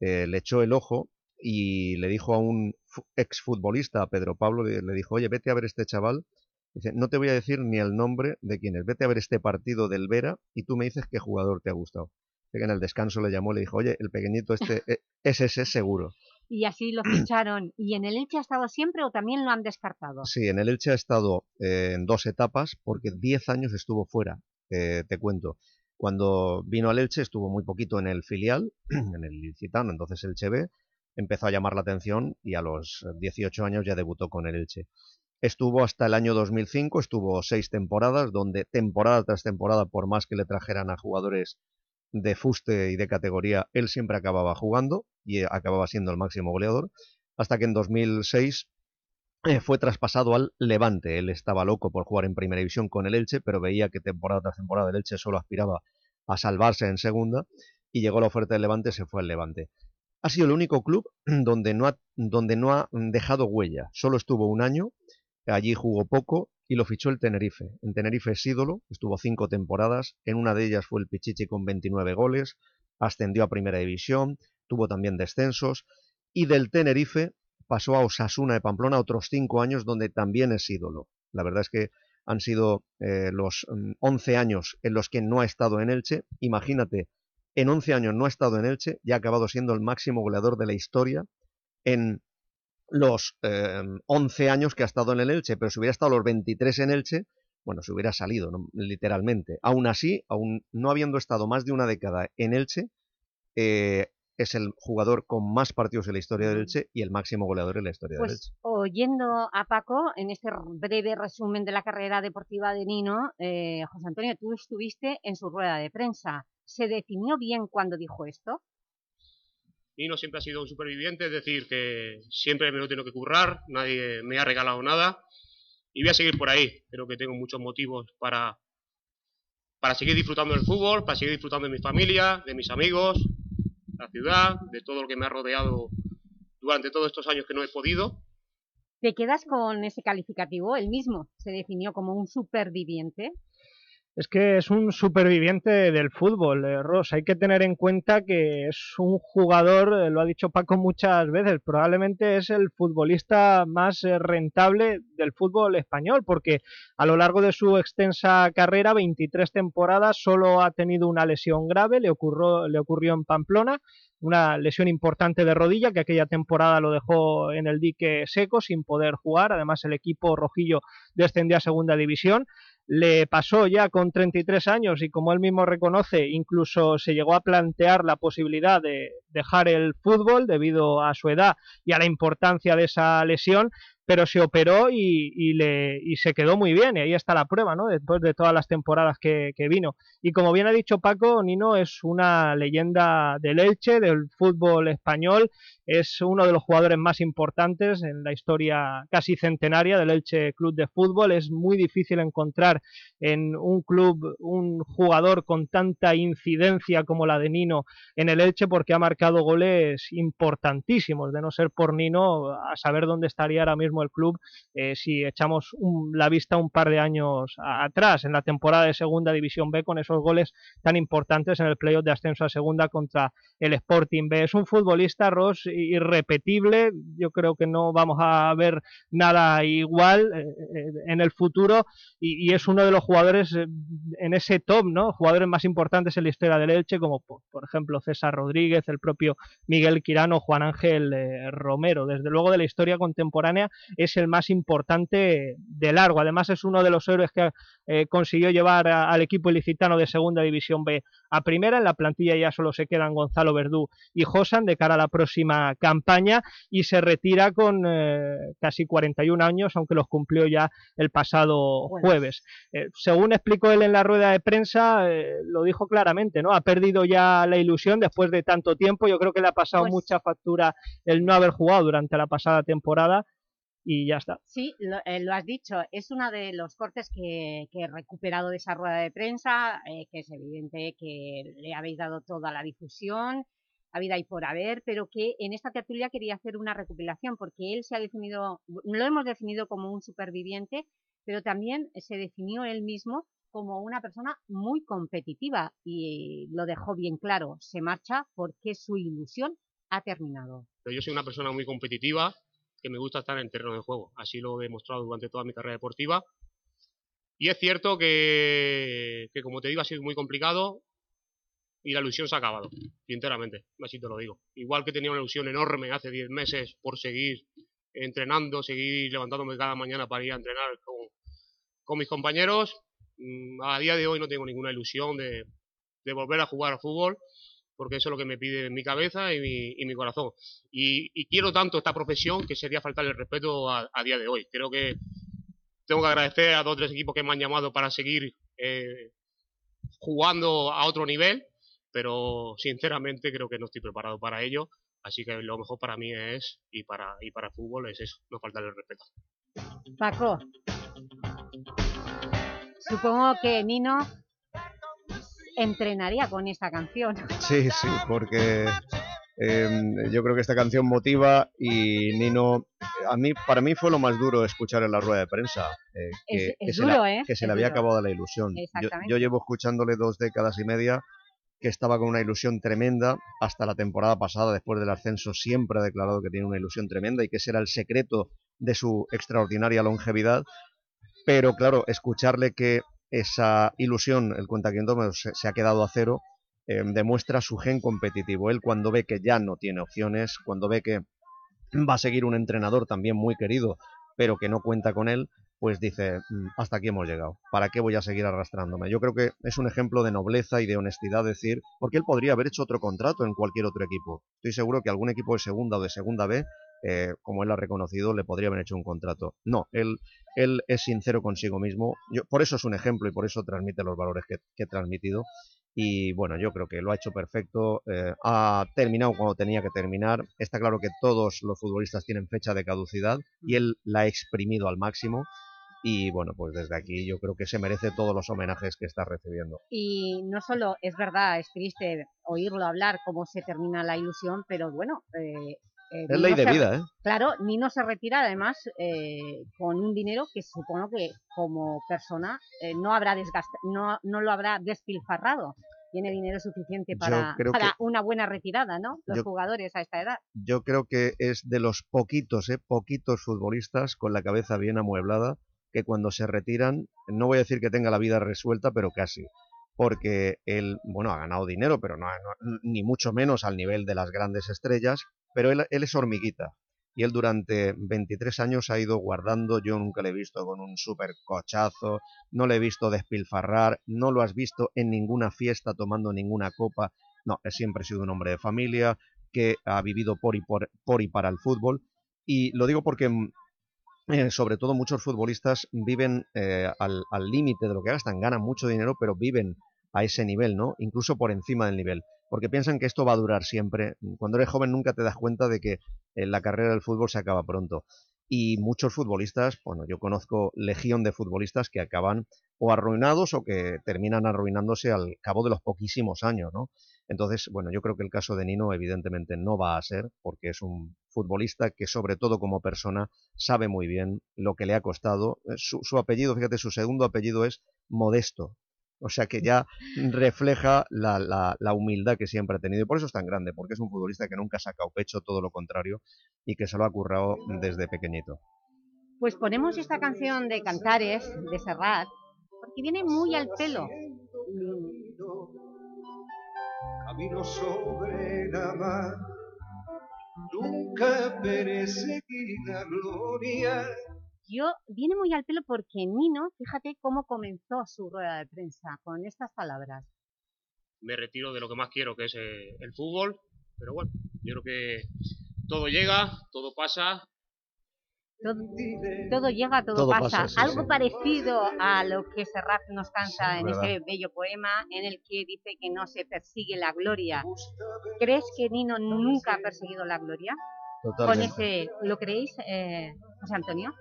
eh, le echó el ojo y le dijo a un fu- exfutbolista, a Pedro Pablo, le, le dijo, oye, vete a ver este chaval. Dice, no te voy a decir ni el nombre de quién es, vete a ver este partido del Vera y tú me dices qué jugador te ha gustado. Que en el descanso le llamó y le dijo, oye, el pequeñito este eh, es ese seguro. Y así lo ficharon. ¿Y en el Elche ha estado siempre o también lo han descartado? Sí, en el Elche ha estado eh, en dos etapas porque 10 años estuvo fuera, eh, te cuento. Cuando vino al Elche estuvo muy poquito en el filial, en el Licitano, entonces el B, empezó a llamar la atención y a los 18 años ya debutó con el Elche. Estuvo hasta el año 2005, estuvo seis temporadas, donde temporada tras temporada, por más que le trajeran a jugadores de fuste y de categoría, él siempre acababa jugando y acababa siendo el máximo goleador, hasta que en 2006 eh, fue traspasado al Levante. Él estaba loco por jugar en Primera División con el Elche, pero veía que temporada tras temporada el Elche solo aspiraba a salvarse en Segunda y llegó la oferta del Levante, se fue al Levante. ha sido el único club donde no, ha, donde no ha dejado huella. Solo estuvo un año, allí jugó poco y lo fichó el Tenerife. En Tenerife es ídolo, estuvo cinco temporadas, en una de ellas fue el Pichichi con 29 goles, ascendió a Primera División, tuvo también descensos, y del Tenerife pasó a Osasuna de Pamplona otros cinco años donde también es ídolo. La verdad es que han sido eh, los 11 mm, años en los que no ha estado en Elche. Imagínate, en 11 años no ha estado en Elche y ha acabado siendo el máximo goleador de la historia en los 11 em, años que ha estado en el Elche, pero si hubiera estado los 23 en Elche, bueno, se hubiera salido, literalmente. Aún así, aún no habiendo estado más de una década en Elche, eh, es el jugador con más partidos en la historia del Elche y el máximo goleador en la historia pues, del Elche. oyendo a Paco, en este breve resumen de la carrera deportiva de Nino, eh, José Antonio, tú estuviste en su rueda de prensa. ¿Se definió bien cuando dijo esto? Nino siempre ha sido un superviviente, es decir, que siempre me lo tengo que currar, nadie me ha regalado nada y voy a seguir por ahí. Creo que tengo muchos motivos para, para seguir disfrutando del fútbol, para seguir disfrutando de mi familia, de mis amigos, la ciudad, de todo lo que me ha rodeado durante todos estos años que no he podido. ¿Te quedas con ese calificativo? ¿El mismo se definió como un superviviente? Es que es un superviviente del fútbol, eh, Ross. Hay que tener en cuenta que es un jugador, eh, lo ha dicho Paco muchas veces, probablemente es el futbolista más eh, rentable del fútbol español, porque a lo largo de su extensa carrera, 23 temporadas, solo ha tenido una lesión grave, le ocurrió, le ocurrió en Pamplona, una lesión importante de rodilla que aquella temporada lo dejó en el dique seco sin poder jugar, además el equipo rojillo descendió a segunda división, le pasó ya con 33 años y como él mismo reconoce, incluso se llegó a plantear la posibilidad de dejar el fútbol debido a su edad y a la importancia de esa lesión, pero se operó y, le, y se quedó muy bien, y ahí está la prueba, ¿no? después de todas las temporadas que, que, vino. Y como bien ha dicho Paco, Nino es una leyenda del Elche, del fútbol español, es uno de los jugadores más importantes en la historia casi centenaria del Elche Club de Fútbol, es muy difícil encontrar en un club un jugador con tanta incidencia como la de Nino en el Elche, porque ha marcado goles importantísimos, de no ser por Nino, a saber dónde estaría ahora mismo el club eh, si echamos la vista un par de años atrás, en la temporada de Segunda División B, con esos goles tan importantes en el playoff de ascenso a Segunda contra el Sporting B. Es un futbolista, Ross, irrepetible, yo creo que no vamos a ver nada igual eh, eh, en el futuro y, es uno de los jugadores en ese top, ¿no? Jugadores más importantes en la historia del Elche, como por, ejemplo César Rodríguez, el propio Miguel Quirano, Juan Ángel Romero. Desde luego de la historia contemporánea es el más importante de largo. Además es uno de los héroes que eh, consiguió llevar al equipo ilicitano de Segunda División B a Primera. En la plantilla ya solo se quedan Gonzalo Verdú y Josan de cara a la próxima campaña y se retira con eh, casi 41 años, aunque los cumplió ya el pasado jueves. Eh, según explicó él en la rueda de prensa, lo dijo claramente, ¿no? Ha perdido ya la ilusión después de tanto tiempo. Yo creo que le ha pasado pues mucha factura el no haber jugado durante la pasada temporada y ya está. Sí, eh, lo, has dicho, es uno de los cortes que, he recuperado de esa rueda de prensa, eh, que es evidente que le habéis dado toda la difusión, a vida y por haber, pero que en esta tertulia quería hacer una recopilación, porque él se ha definido, lo hemos definido como un superviviente, pero también se definió él mismo como una persona muy competitiva y lo dejó bien claro, se marcha porque su ilusión ha terminado. Pero yo soy una persona muy competitiva, que me gusta estar en el terreno de juego. Así lo he demostrado durante toda mi carrera deportiva. Y es cierto que, que como te digo, ha sido muy complicado y la ilusión se ha acabado, sinceramente, así te lo digo. Igual que tenía una ilusión enorme hace 10 meses por seguir entrenando, seguir levantándome cada mañana para ir a entrenar con, con mis compañeros, mm, a día de hoy no tengo ninguna ilusión de, de volver a jugar al fútbol porque eso es lo que me pide mi cabeza y mi, corazón. Y, quiero tanto esta profesión que sería faltarle el respeto a, día de hoy. Creo que tengo que agradecer a dos o tres equipos que me han llamado para seguir eh, jugando a otro nivel, pero sinceramente creo que no estoy preparado para ello. Así que lo mejor para mí es, y para, y para el fútbol, es eso, no faltarle el respeto. Paco, supongo que Nino entrenaría con esta canción. Sí, sí, porque Em, yo creo que esta canción motiva y Nino, a mí, para mí fue lo más duro escuchar en la rueda de prensa, eh, que, Es- es se, duro, le, ¿eh? que se le había duro. acabado la ilusión. Yo, Exactamente. yo llevo escuchándole dos décadas y media que estaba con una ilusión tremenda hasta la temporada pasada, después del ascenso, siempre ha declarado que tiene una ilusión tremenda y que ese era el secreto de su extraordinaria longevidad. Pero claro, escucharle que esa ilusión, el cuentaquientos, se, se ha quedado a cero, eh, demuestra su gen competitivo. Él cuando ve que ya no tiene opciones, cuando ve que va a seguir un entrenador también muy querido, pero que no cuenta con él, pues dice, "Mm, hasta aquí hemos llegado, ¿para qué voy a seguir arrastrándome? Yo creo que es un ejemplo de nobleza y de honestidad decir, porque él podría haber hecho otro contrato en cualquier otro equipo. Estoy seguro que algún equipo de segunda o de segunda B, eh, como él ha reconocido, le podría haber hecho un contrato. No, él, él es sincero consigo mismo, yo, por eso es un ejemplo y por eso transmite los valores que, que ha transmitido. Y bueno, yo creo que lo ha hecho perfecto, eh, ha terminado cuando tenía que terminar. Está claro que todos los futbolistas tienen fecha de caducidad y él la ha exprimido al máximo. Y bueno, pues desde aquí yo creo que se merece todos los homenajes que está recibiendo. Y no solo, es verdad, es triste oírlo hablar cómo se termina la ilusión, pero bueno... eh, eh, Es ley de se- vida, ¿eh? Claro, Nino se retira además eh, con un dinero que supongo que como persona eh, no, habrá no, no lo habrá despilfarrado. Tiene dinero suficiente para, para una buena retirada, ¿no? Los Yo- jugadores a esta edad. Yo creo que es de los poquitos, ¿eh? poquitos futbolistas con la cabeza bien amueblada que cuando se retiran, no voy a decir que tenga la vida resuelta, pero casi. Porque él, bueno, ha ganado dinero, pero no, no- ni mucho menos al nivel de las grandes estrellas, pero él, él es hormiguita. Y él durante 23 años ha ido guardando, yo nunca le he visto con un super cochazo, no le he visto despilfarrar, no lo has visto en ninguna fiesta tomando ninguna copa. No, él siempre sido un hombre de familia, que ha vivido por y, por, por y para el fútbol. Y lo digo porque, mm, eh, sobre todo, muchos futbolistas viven eh, al límite de lo que gastan, ganan mucho dinero, pero viven a ese nivel, ¿no? Incluso por encima del nivel, porque piensan que esto va a durar siempre. Cuando eres joven nunca te das cuenta de que eh, la carrera del fútbol se acaba pronto. Y muchos futbolistas, bueno, yo conozco legión de futbolistas que acaban o arruinados o que terminan arruinándose al cabo de los poquísimos años, ¿no? Entonces, bueno, yo creo que el caso de Nino evidentemente no va a ser, porque es un futbolista que sobre todo como persona sabe muy bien lo que le ha costado. Eh, Su, su apellido, fíjate, su segundo apellido es Modesto. O sea que ya refleja la, la- la humildad que siempre ha tenido. Y por eso es tan grande, porque es un futbolista que nunca ha sacado pecho, todo lo contrario, y que se lo ha currado desde pequeñito. Pues ponemos esta canción de Cantares, de Serrat, porque viene muy al pelo. Camino sobre la mar, nunca perseguí la gloria. Yo, viene muy al pelo porque Nino, fíjate cómo comenzó su rueda de prensa, con estas palabras. me retiro de lo que más quiero, que es eh, el fútbol. Pero bueno, yo creo que todo llega, todo pasa. Todo, todo llega, todo, Todo pasa. pasa, sí, Algo sí. parecido a lo que Serrat nos canta Sí, en verdad. ese bello poema en el que dice que no se persigue la gloria. ¿Crees que Nino nunca ha perseguido la gloria? Totalmente. Con ese, ¿Lo creéis, eh, José Antonio?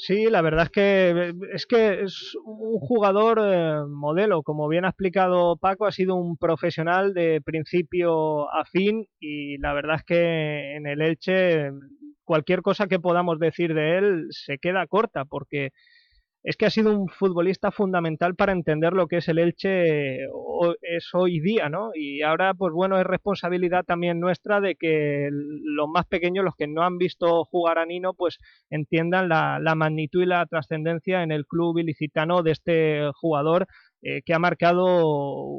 Sí, la verdad es que es que es un jugador eh, modelo, como bien ha explicado Paco, ha sido un profesional de principio a fin y la verdad es que en el Elche cualquier cosa que podamos decir de él se queda corta porque es que ha sido un futbolista fundamental para entender lo que es el Elche o- es hoy día, ¿no? Y ahora, pues bueno, es responsabilidad también nuestra de que los más pequeños, los que no han visto jugar a Nino, pues entiendan la, la magnitud y la trascendencia en el club ilicitano de este jugador eh, que ha marcado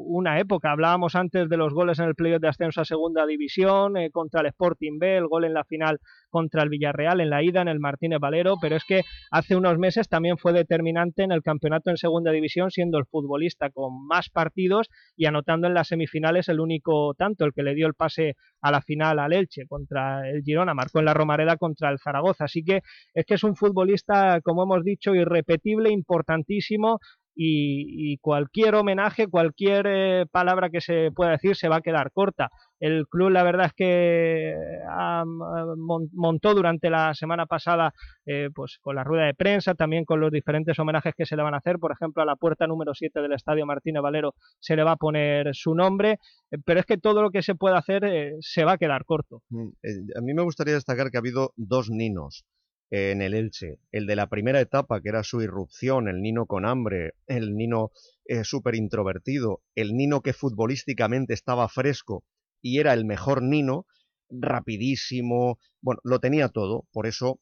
una época. Hablábamos antes de los goles en el playoff de ascenso a segunda división, eh, contra el Sporting B, el gol en la final contra el Villarreal en la ida en el Martínez Valero, pero es que hace unos meses también fue determinante en el campeonato en segunda división, siendo el futbolista con más partidos y anotando en las semifinales el único tanto, el que le dio el pase a la final al Elche contra el Girona, marcó en la Romareda contra el Zaragoza. Así que es que es un futbolista, como hemos dicho, irrepetible, importantísimo, y, y cualquier homenaje, cualquier eh, palabra que se pueda decir se va a quedar corta. El club la verdad es que ah, mon- montó durante la semana pasada eh, pues con la rueda de prensa, también con los diferentes homenajes que se le van a hacer, por ejemplo a la puerta número 7 del Estadio Martínez Valero se le va a poner su nombre, eh, pero es que todo lo que se pueda hacer se va a quedar corto. Mm, A mí me gustaría destacar que ha habido dos Ninos en el Elche. El de la primera etapa, que era su irrupción, el Nino con hambre, el Nino eh, súper introvertido, el Nino que futbolísticamente estaba fresco y era el mejor Nino, rapidísimo, bueno, lo tenía todo, por eso,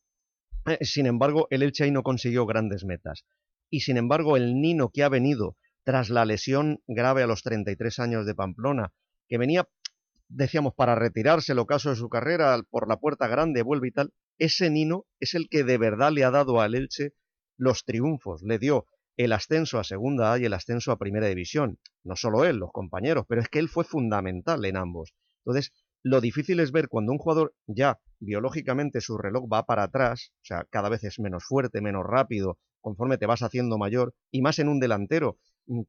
eh, sin embargo, el Elche ahí no consiguió grandes metas. Y sin embargo, el Nino que ha venido tras la lesión grave a los 33 años de Pamplona, que venía decíamos, para retirarse el ocaso de su carrera por la puerta grande, vuelve y tal, ese Nino es el que de verdad le ha dado al Elche los triunfos, le dio el ascenso a Segunda A y el ascenso a Primera División. No solo él, los compañeros, pero es que él fue fundamental en ambos. Entonces, lo difícil es ver cuando un jugador ya biológicamente su reloj va para atrás, o sea, cada vez es menos fuerte, menos rápido, conforme te vas haciendo mayor, y más en un delantero,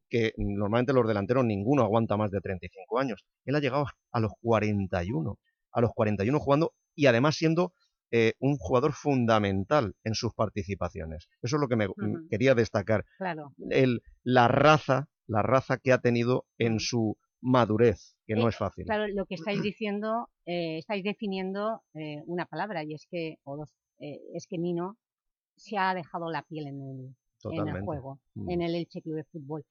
que normalmente los delanteros ninguno aguanta más de 35 años. Él ha llegado a los 41, a los 41 jugando y además siendo eh, un jugador fundamental en sus participaciones. Eso es lo que me quería destacar. Claro. El, la raza, la raza que ha tenido en su madurez, que no Eh, es fácil. Claro, lo que estáis diciendo, eh, estáis definiendo eh, una palabra y es que, o dos, eh, es que Nino se ha dejado la piel en el, en el juego, Mm. en el Elche Club de Fútbol.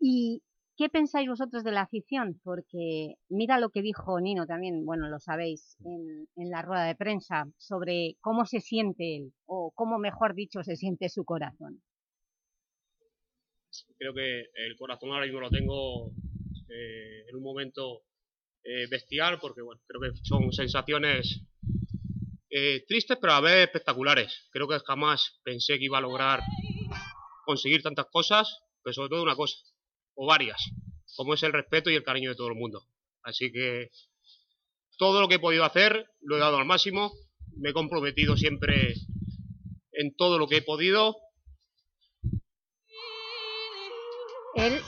¿Y qué pensáis vosotros de la afición? Porque mira lo que dijo Nino también, bueno, lo sabéis, en, en la rueda de prensa, sobre cómo se siente él, o cómo, mejor dicho, se siente su corazón. Creo que el corazón ahora mismo lo tengo eh, en un momento eh, bestial porque bueno, creo que son sensaciones eh, tristes pero a vez espectaculares. Creo que jamás pensé que iba a lograr conseguir tantas cosas, pero sobre todo una cosa, o varias, como es el respeto y el cariño de todo el mundo. Así que todo lo que he podido hacer lo he dado al máximo, me he comprometido siempre en todo lo que he podido Él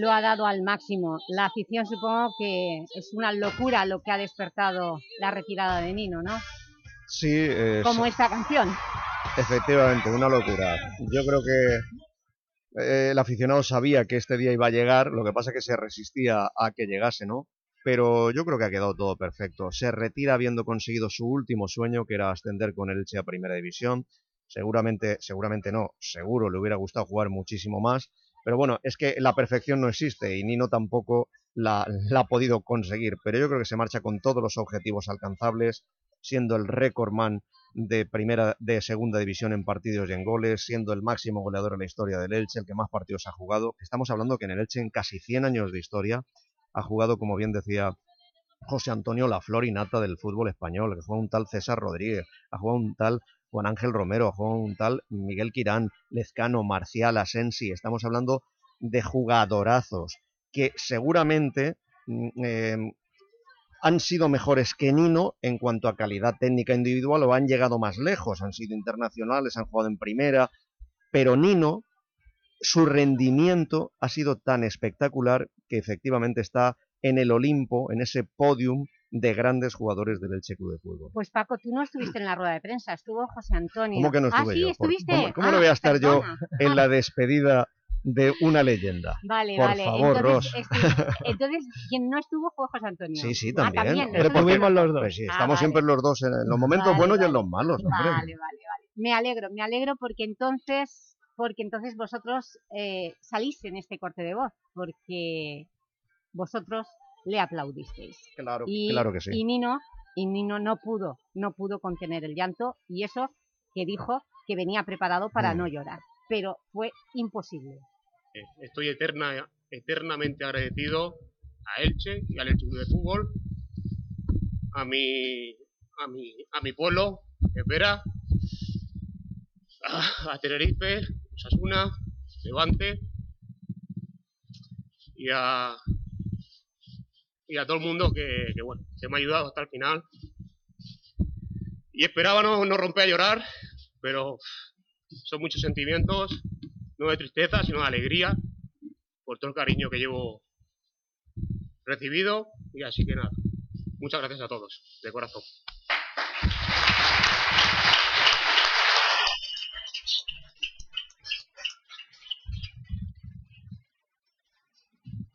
lo ha dado al máximo. La afición supongo que es una locura lo que ha despertado la retirada de Nino, ¿no? Sí, eh, Como esta canción. Efectivamente, una locura. Yo creo que eh, el aficionado sabía que este día iba a llegar, lo que pasa es que se resistía a que llegase, ¿no? Pero yo creo que ha quedado todo perfecto. Se retira habiendo conseguido su último sueño, que era ascender con el Elche a Primera División. Seguramente, seguramente no, seguro le hubiera gustado jugar muchísimo más. Pero bueno, es que la perfección no existe y Nino tampoco la, la ha podido conseguir. Pero yo creo que se marcha con todos los objetivos alcanzables, siendo el récord man de primera, de segunda división en partidos y en goles, siendo el máximo goleador en la historia del Elche, el que más partidos ha jugado. Estamos hablando que en el Elche, en casi 100 años de historia, ha jugado, como bien decía José Antonio, la flor y nata del fútbol español, que fue un tal César Rodríguez, ha jugado un tal Juan Ángel Romero, ha jugado un tal Miguel Quirán, Lezcano, Marcial, Asensi. Estamos hablando de jugadorazos que seguramente mm, eh, han sido mejores que Nino en cuanto a calidad técnica individual o han llegado más lejos, han sido internacionales, han jugado en primera, pero Nino, su rendimiento ha sido tan espectacular que efectivamente está en el Olimpo, en ese podium de grandes jugadores del Elche Club de Fútbol. Pues Paco, tú no estuviste en la rueda de prensa, estuvo José Antonio. ¿Cómo que no ah, estuve sí, yo? Por- estuviste. ¿Cómo, cómo Ah, no voy a estar yo en la despedida de una leyenda? Vale, Por vale. favor, entonces, Ros. este, entonces, quien no estuvo fue José Antonio. Sí, sí, Ah, también. también. Entonces- porque- Estuvimos los dos. pues sí, Ah, estamos vale. siempre los dos en los momentos Vale, buenos y en los malos. hombre. Vale, vale, vale. Me alegro, me alegro porque entonces, porque entonces vosotros eh, salís en este corte de voz, porque vosotros le aplaudisteis. Claro, y, claro que sí. Y Nino, y Nino no pudo, no pudo contener el llanto y eso que dijo que venía preparado para Mm. no llorar, pero fue imposible. Eh, estoy eterna, eternamente agradecido a Elche y al Elche de Fútbol, a mi, a mi, a mi pueblo, Espera, a, a Tenerife, Osasuna, Levante y a, y a todo el mundo que, que, bueno, que me ha ayudado hasta el final. Y esperaba no, no romper a llorar, pero son muchos sentimientos, no de tristeza, sino de alegría por todo el cariño que llevo recibido y así que nada, muchas gracias a todos, de corazón.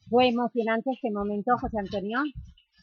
¿Fue emocionante este momento, José Antonio?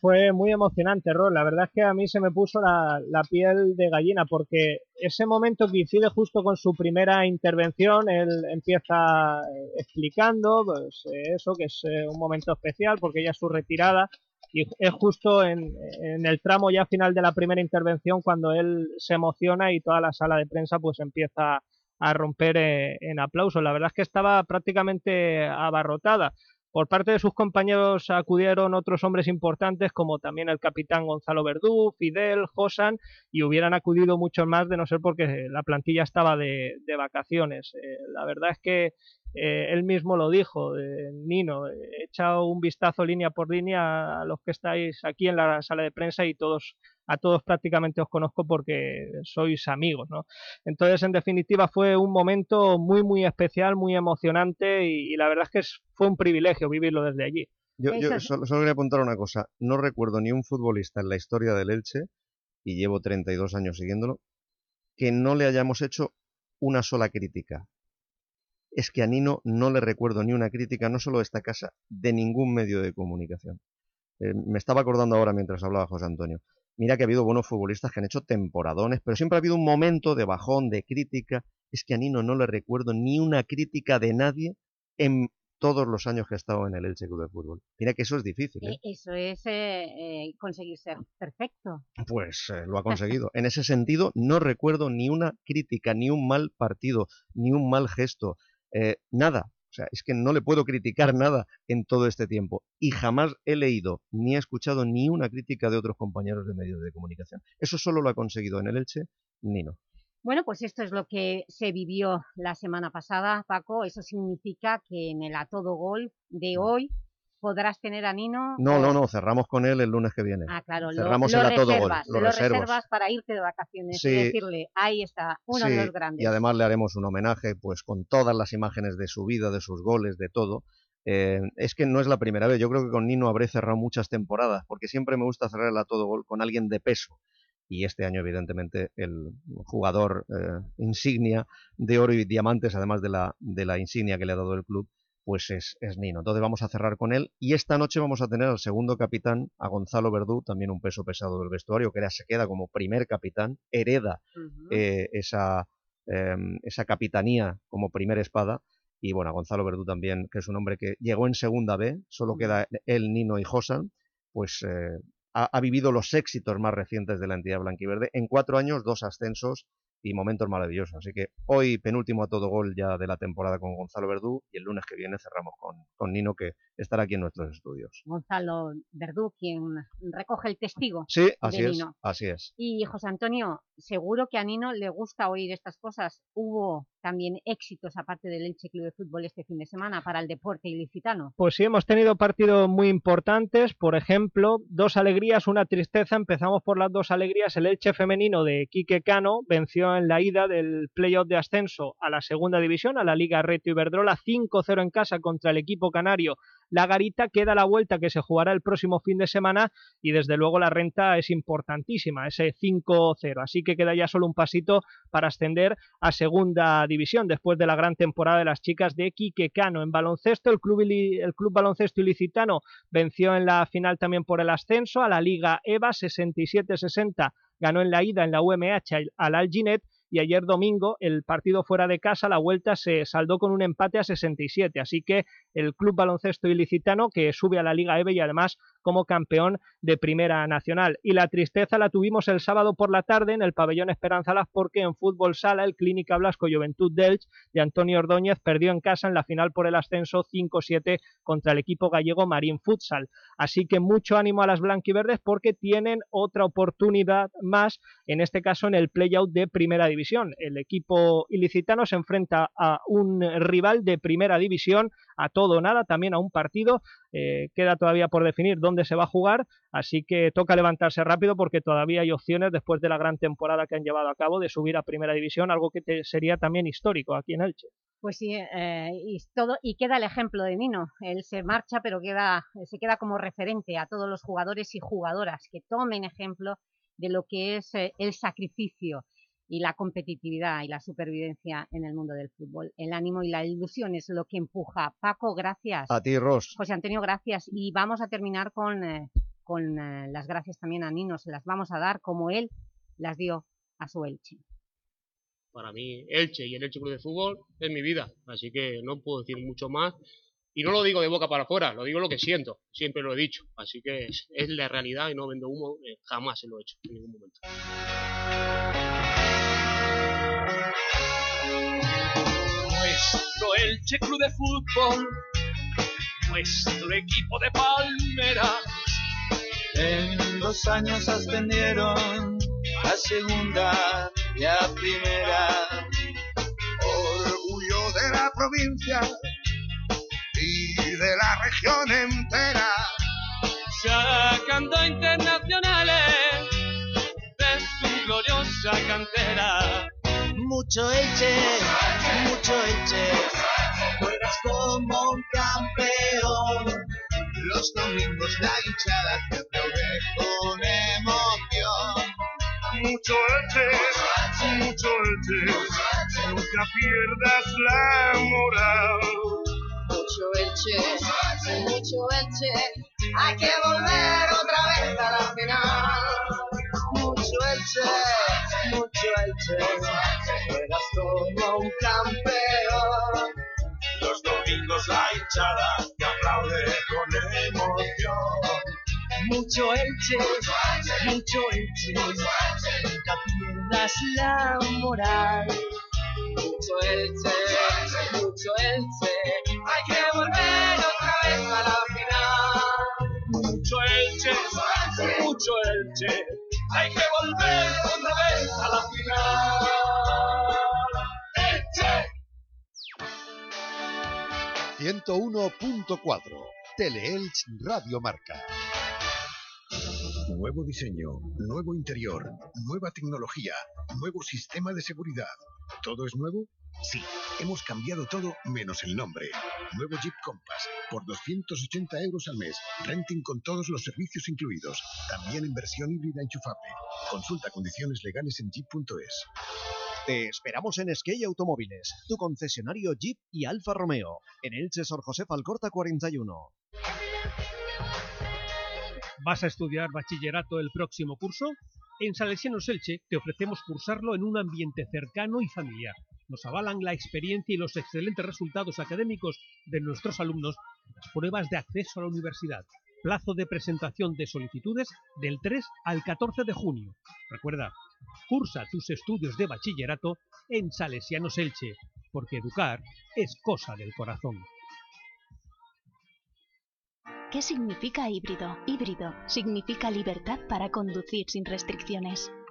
Fue muy emocionante, Ro. La verdad es que a mí se me puso la, piel de gallina porque ese momento coincide justo con su primera intervención. Él empieza eh, explicando pues, eso, que es eh, un momento especial porque ya es su retirada y es justo en, en, el tramo ya final de la primera intervención cuando él se emociona y toda la sala de prensa pues empieza a romper eh, en aplausos. La verdad es que estaba prácticamente abarrotada. Por parte de sus compañeros acudieron otros hombres importantes como también el capitán Gonzalo Verdú, Fidel, Josan y hubieran acudido muchos más de no ser porque la plantilla estaba de, de vacaciones. Eh, la verdad es que eh, él mismo lo dijo, eh, Nino, he echado un vistazo línea por línea a los que estáis aquí en la sala de prensa y todos a todos prácticamente os conozco porque sois amigos, ¿no? Entonces, en definitiva, fue un momento muy, muy especial, muy emocionante y, y la verdad es que es, fue un privilegio vivirlo desde allí. Yo, yo solo, solo, quería apuntar una cosa, no recuerdo ni un futbolista en la historia del Elche, y llevo 32 años siguiéndolo, que no le hayamos hecho una sola crítica. Es que a Nino no le recuerdo ni una crítica, no solo de esta casa, de ningún medio de comunicación. Eh, me estaba acordando ahora mientras hablaba José Antonio. Mira que ha habido buenos futbolistas que han hecho temporadones, pero siempre ha habido un momento de bajón, de crítica. Es que a Nino no le recuerdo ni una crítica de nadie en todos los años que ha estado en el Elche Club de Fútbol. Mira que eso es difícil, ¿eh? Eso es eh, eh, conseguir ser perfecto. Pues eh, lo ha conseguido. en ese sentido, no recuerdo ni una crítica, ni un mal partido, ni un mal gesto, eh, nada. O sea, es que no le puedo criticar nada en todo este tiempo. Y jamás he leído ni he escuchado ni una crítica de otros compañeros de medios de comunicación. Eso solo lo ha conseguido en el Elche Nino. Bueno, pues esto es lo que se vivió la semana pasada, Paco. Eso significa que en el a todo gol de hoy podrás tener a Nino... No, no, no, cerramos con él el lunes que viene. Ah, claro, cerramos lo, el a todo reservas, gol. Lo, lo reservas para irte de vacaciones sí, y decirle, ahí está, uno sí, de los grandes. Y además le haremos un homenaje pues con todas las imágenes de su vida, de sus goles, de todo. Eh, es que no es la primera vez, yo creo que con Nino habré cerrado muchas temporadas, porque siempre me gusta cerrar el a todo gol con alguien de peso. Y este año, evidentemente, el jugador eh, insignia de oro y diamantes, además de la, de la insignia que le ha dado el club, pues es, es, Nino. Entonces vamos a cerrar con él y esta noche vamos a tener al segundo capitán, a Gonzalo Verdú, también un peso pesado del vestuario, que era, se queda como primer capitán, hereda uh -huh. eh, esa, eh, esa capitanía como primer espada. Y bueno, a Gonzalo Verdú también, que es un hombre que llegó en segunda B, solo queda él, Nino y Josan, pues eh, ha, ha, vivido los éxitos más recientes de la entidad blanquiverde. En cuatro años, dos ascensos y momentos maravillosos. Así que hoy penúltimo a todo gol ya de la temporada con Gonzalo Verdú y el lunes que viene cerramos con, con Nino que estará aquí en nuestros estudios. Gonzalo Verdú, quien recoge el testigo sí, así de es, Nino. así es. Y José Antonio, seguro que a Nino le gusta oír estas cosas. Hubo también éxitos aparte del Elche Club de Fútbol este fin de semana para el deporte ilicitano. Pues sí, hemos tenido partidos muy importantes, por ejemplo, dos alegrías, una tristeza, empezamos por las dos alegrías, el Elche femenino de Quique Cano venció en la ida del playoff de ascenso a la segunda división, a la Liga Reto Iberdrola, 5-0 en casa contra el equipo canario la Garita queda la vuelta que se jugará el próximo fin de semana y desde luego la renta es importantísima, ese 5-0, así que queda ya solo un pasito para ascender a segunda división después de la gran temporada de las chicas de Quique Cano. En baloncesto, el club, el club baloncesto ilicitano venció en la final también por el ascenso a la Liga EVA 67-60, ganó en la ida en la UMH al Alginet y ayer domingo el partido fuera de casa, la vuelta se saldó con un empate a 67, así que el Club Baloncesto Ilicitano que sube a la Liga EVE y además como campeón de Primera Nacional. Y la tristeza la tuvimos el sábado por la tarde en el pabellón Esperanza Las porque en fútbol sala el Clínica Blasco Juventud Delch de Antonio Ordóñez perdió en casa en la final por el ascenso 5-7 contra el equipo gallego Marín Futsal. Así que mucho ánimo a las blanquiverdes porque tienen otra oportunidad más, en este caso en el playout de Primera División. El equipo ilicitano se enfrenta a un rival de Primera División, a todo o nada, también a un partido, eh, queda todavía por definir dónde se va a jugar, así que toca levantarse rápido porque todavía hay opciones después de la gran temporada que han llevado a cabo de subir a Primera División, algo que sería también histórico aquí en Elche. Pues sí, eh, y, todo, y queda el ejemplo de Nino. Él se marcha, pero queda, se queda como referente a todos los jugadores y jugadoras que tomen ejemplo de lo que es eh, el sacrificio y la competitividad y la supervivencia en el mundo del fútbol. El ánimo y la ilusión es lo que empuja. Paco, gracias. A ti, Ros. José Antonio, gracias. Y vamos a terminar con, eh, con las gracias también a Nino. Se las vamos a dar como él las dio a su Elche para mí Elche y el Elche Club de Fútbol es mi vida, así que no puedo decir mucho más. Y no lo digo de boca para afuera, lo digo lo que siento, siempre lo he dicho. Así que es, la realidad y no vendo humo, eh, jamás se lo he hecho en ningún momento. Nuestro Elche Club de Fútbol, nuestro equipo de palmeras, en dos años ascendieron a segunda y a primera. Orgullo de la provincia y de la región entera. Sacando internacionales de su gloriosa cantera. Mucho Elche, mucho Elche, juegas como un campeón. Los domingos la hinchada te aplaude con emoción mucho Elche, mucho Elche, nunca pierdas la moral. Mucho Elche, mucho Elche, hay que volver otra vez a la final. Mucho Elche, mucho Elche, juegas como un campeón. Los domingos la hinchada te aplaude con emoción mucho Elche, mucho Elche, nunca pierdas la moral. Mucho Elche, mucho Elche, hay que volver otra vez a la final. Mucho Elche, mucho Elche, hay que volver otra vez a la final. Elche. 101.4 Teleelch Radio Marca. Nuevo diseño, nuevo interior, nueva tecnología, nuevo sistema de seguridad. ¿Todo es nuevo? Sí, hemos cambiado todo menos el nombre. Nuevo Jeep Compass, por 280 euros al mes. Renting con todos los servicios incluidos. También en versión híbrida enchufable. Consulta condiciones legales en jeep.es. Te esperamos en Skate Automóviles, tu concesionario Jeep y Alfa Romeo, en Elche Sor José Falcorta 41. ¿Vas a estudiar bachillerato el próximo curso? En Salesianos Elche te ofrecemos cursarlo en un ambiente cercano y familiar. Nos avalan la experiencia y los excelentes resultados académicos de nuestros alumnos las pruebas de acceso a la universidad. Plazo de presentación de solicitudes del 3 al 14 de junio. Recuerda, cursa tus estudios de bachillerato en Salesianos Elche, porque educar es cosa del corazón. ¿Qué significa híbrido? Híbrido significa libertad para conducir sin restricciones.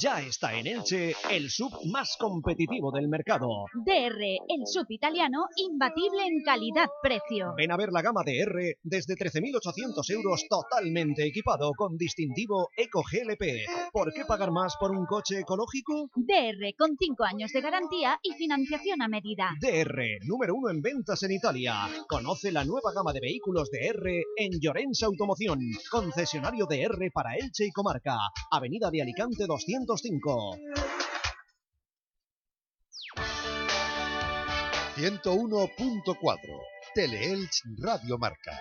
Ya está en Elche el sub más competitivo del mercado. DR, el sub italiano imbatible en calidad-precio. Ven a ver la gama DR desde 13.800 euros totalmente equipado con distintivo Eco GLP. ¿Por qué pagar más por un coche ecológico? DR, con 5 años de garantía y financiación a medida. DR, número uno en ventas en Italia. Conoce la nueva gama de vehículos DR en Llorens Automoción. Concesionario DR para Elche y Comarca. Avenida de Alicante 205. 101.4 Teleelch Radio Marca.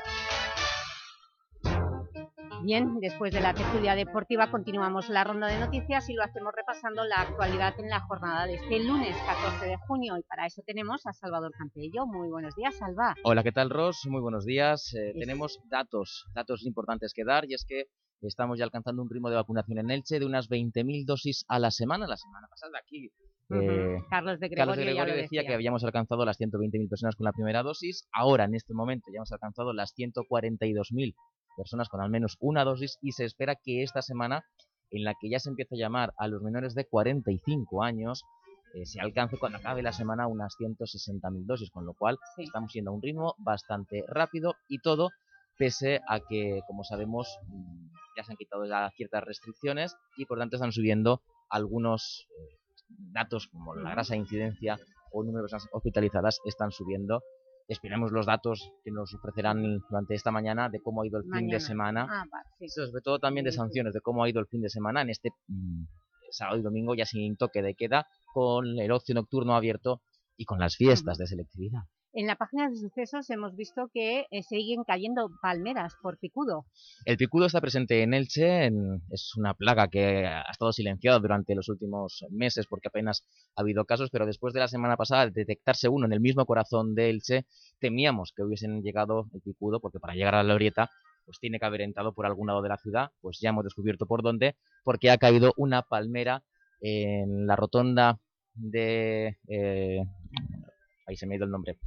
Bien, después de la tertulia deportiva continuamos la ronda de noticias y lo hacemos repasando la actualidad en la jornada de este lunes 14 de junio y para eso tenemos a Salvador Campello. Muy buenos días, Salva. Hola, ¿qué tal, Ros? Muy buenos días. Eh, tenemos datos, datos importantes que dar y es que estamos ya alcanzando un ritmo de vacunación en Elche de unas 20.000 dosis a la semana. La semana pasada aquí eh, Carlos de Gregorio, decía, que habíamos alcanzado las 120.000 personas con la primera dosis. Ahora, en este momento, ya hemos alcanzado las 142.000 personas con al menos una dosis y se espera que esta semana, en la que ya se empieza a llamar a los menores de 45 años, eh, se alcance cuando acabe la semana unas 160.000 dosis, con lo cual estamos yendo a un ritmo bastante rápido y todo pese a que, como sabemos, mm, ya se han quitado ya ciertas restricciones y por tanto están subiendo algunos eh, datos como la grasa de incidencia o el número de personas hospitalizadas están subiendo. Esperemos los datos que nos ofrecerán durante esta mañana de cómo ha ido el fin de semana, ah, sobre todo también de sanciones, de cómo ha ido el fin de semana en este mm, sábado y domingo ya sin toque de queda, con el ocio nocturno abierto y con las fiestas de selectividad. En la página de sucesos hemos visto que eh, siguen cayendo palmeras por picudo. El picudo está presente en Elche, es una plaga que ha estado silenciada durante los últimos meses porque apenas ha habido casos, pero después de la semana pasada de detectarse uno en el mismo corazón de Elche, temíamos que hubiesen llegado el picudo porque para llegar a la orieta pues tiene que haber entrado por algún lado de la ciudad, pues ya hemos descubierto por dónde, porque ha caído una palmera en la rotonda de... Eh, ahí se me ha ido el nombre,